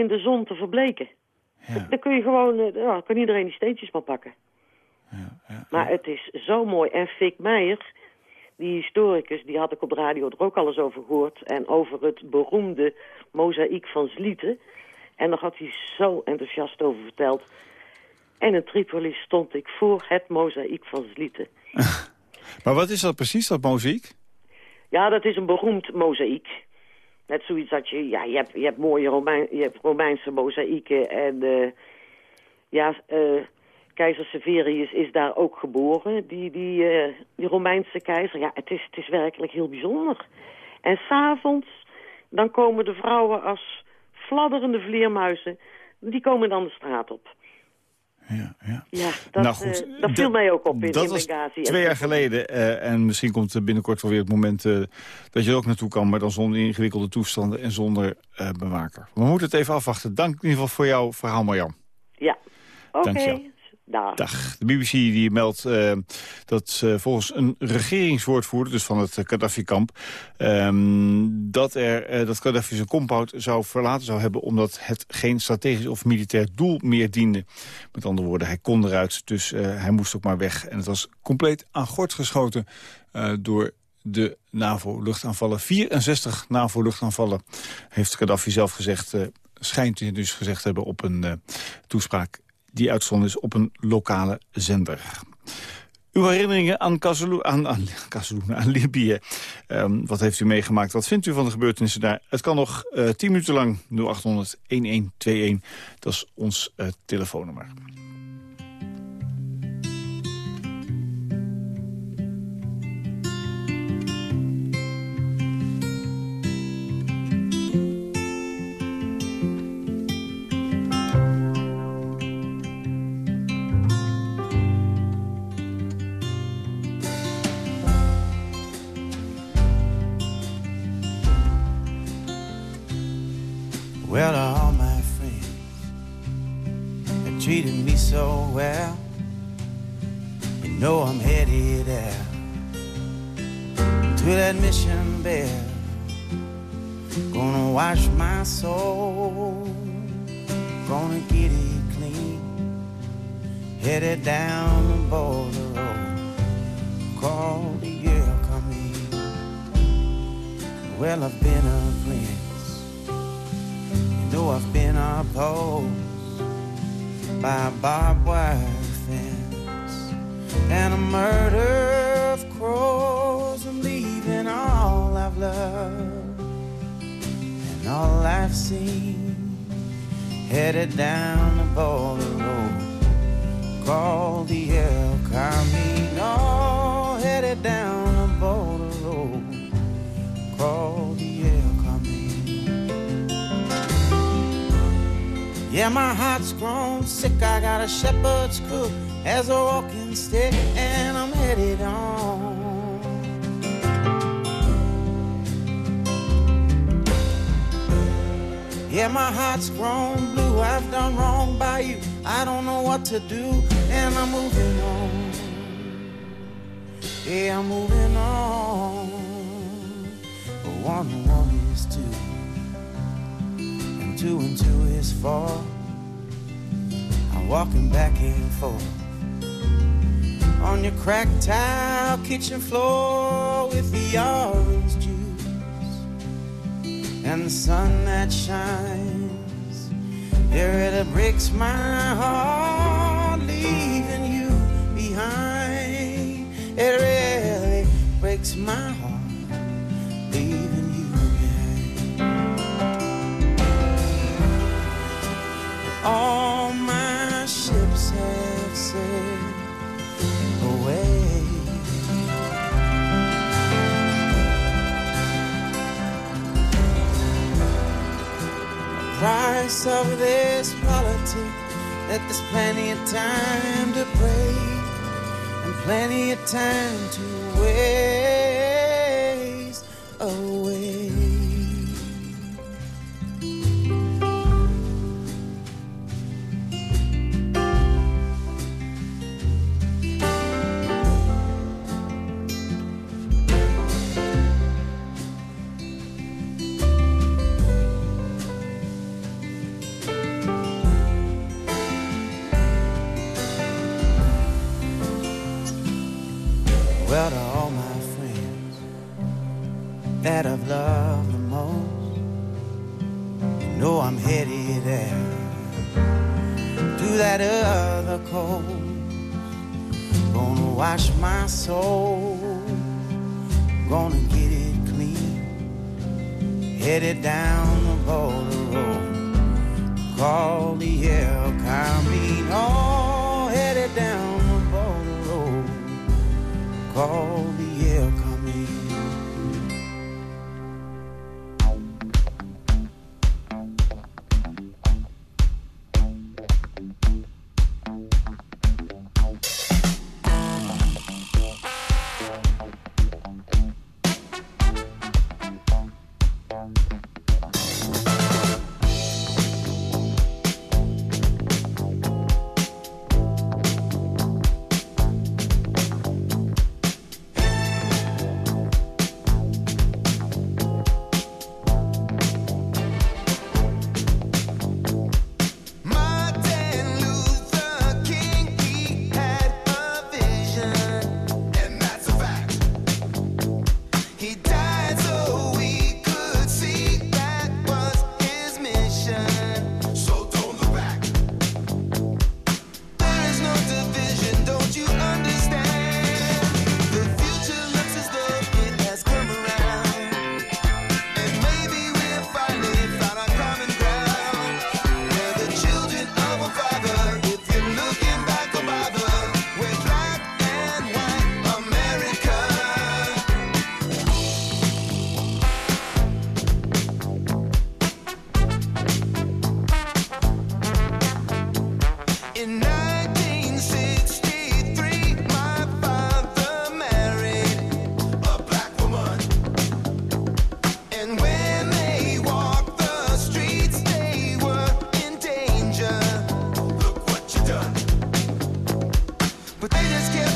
in de zon te verbleken.
Ja.
Dan kun je gewoon, eh, ja, kan iedereen die steentjes maar pakken. Maar het is zo mooi. En Fik Meijer, die historicus, die had ik op de radio er ook al eens over gehoord. En over het beroemde mozaïek van Zlieten. En daar had hij zo enthousiast over verteld. En in Tripoli stond ik voor het mozaïek van Zlieten. <laughs>
Maar wat is dat precies, dat mozaïek?
Ja, dat is een beroemd mozaïek. Net zoiets dat je, ja, je hebt, je hebt mooie Romein, je hebt Romeinse mozaïeken en eh, ja, eh, keizer Severius is daar ook geboren, die, die, eh, die Romeinse keizer. Ja, het is, het is werkelijk heel bijzonder. En s'avonds, dan komen de vrouwen als fladderende vleermuizen, die komen dan de straat op.
Ja, ja.
Ja, dat,
Nou goed,
eh, dat viel mij ook op in,
dat
in Benghazi.
twee jaar geleden. eh, en misschien komt er binnenkort wel weer het moment eh, dat je er ook naartoe kan. Maar dan zonder ingewikkelde toestanden en zonder bewaker. We moeten het even afwachten. Dank in ieder geval voor jouw verhaal Marjan.
Ja, oké.
Dankjewel.
Dag.
De BBC die meldt eh, dat volgens een regeringswoordvoerder, dus van het eh, Gaddafi-kamp, ehm, dat, er, eh, dat Gaddafi zijn compound zou verlaten zou hebben omdat het geen strategisch of militair doel meer diende. Met andere woorden, hij kon eruit, dus hij moest ook maar weg. En het was compleet aan gort geschoten door de NAVO-luchtaanvallen. 64 NAVO-luchtaanvallen heeft Gaddafi zelf gezegd, schijnt hij dus gezegd hebben op een eh, toespraak die uitzonden is op een lokale zender. Uw herinneringen aan, Kazalou, aan, aan, Libië. Ehm, wat heeft u meegemaakt? Wat vindt u van de gebeurtenissen daar? Het kan nog eh 10 minuten lang 0800-1121. Dat is ons eh, telefoonnummer.
What to do, and I'm moving on. Yeah, I'm moving on. But one and one is two, and two and two is four. I'm walking back and forth on your cracked tile kitchen floor with the orange juice and the sun that shines. It breaks my heart leaving you behind. It really breaks my heart leaving you behind. All my ships have sailed away. price of this politics that there's plenty of time to pray and plenty of time to waste gonna get it clean. Headed down the border road, called the El Camino. Oh, headed down the border road call the but they
just can't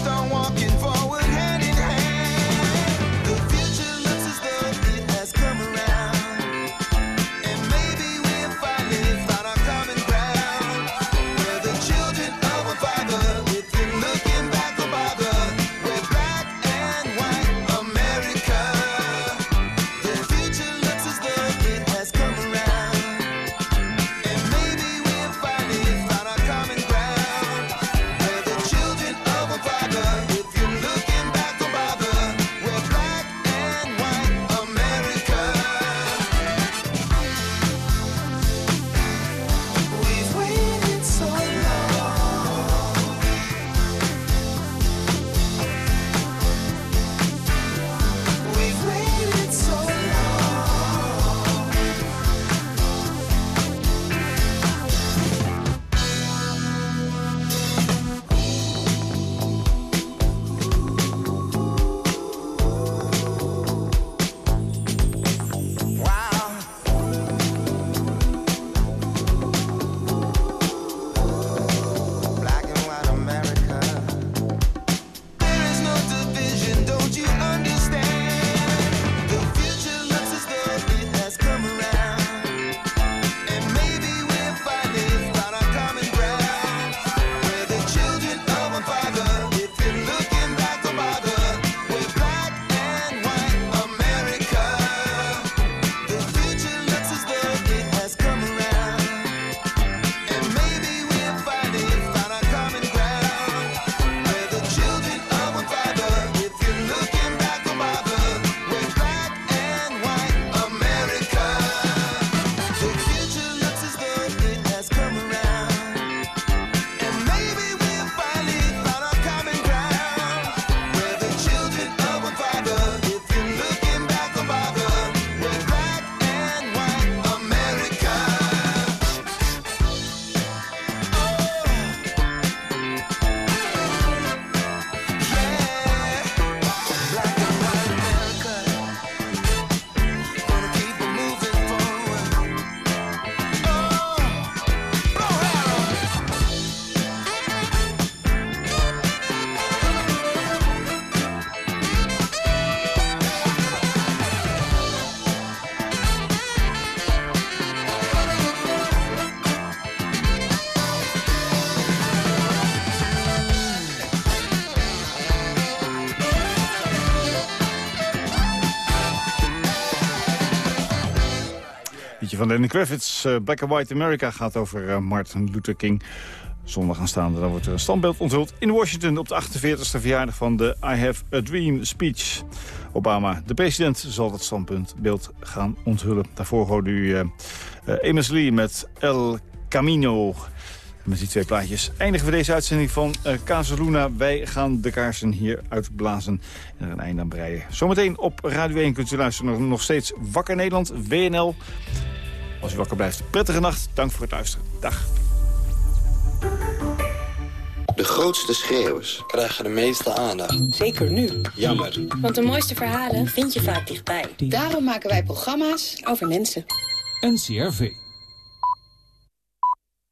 van Lenny Kravitz. Uh, Black and White America gaat over uh, Martin Luther King. Zondag aanstaande, dan wordt er een standbeeld onthuld in Washington... op de 48e verjaardag van de I Have a Dream speech. Obama, de president, zal dat standbeeld gaan onthullen. Daarvoor hoorde u uh, Amos Lee met El Camino... Met die twee plaatjes eindigen we deze uitzending van uh, Casaluna. Wij gaan de kaarsen hier uitblazen en er een einde aan breien. Zometeen op Radio 1 kunt u luisteren nog, nog steeds Wakker Nederland, WNL. Als u wakker blijft, prettige nacht. Dank voor het luisteren. Dag.
De grootste schreeuwers krijgen de meeste aandacht.
Zeker nu.
Jammer.
Want de mooiste verhalen vind je vaak dichtbij.
Daarom maken wij programma's over mensen.
NCRV.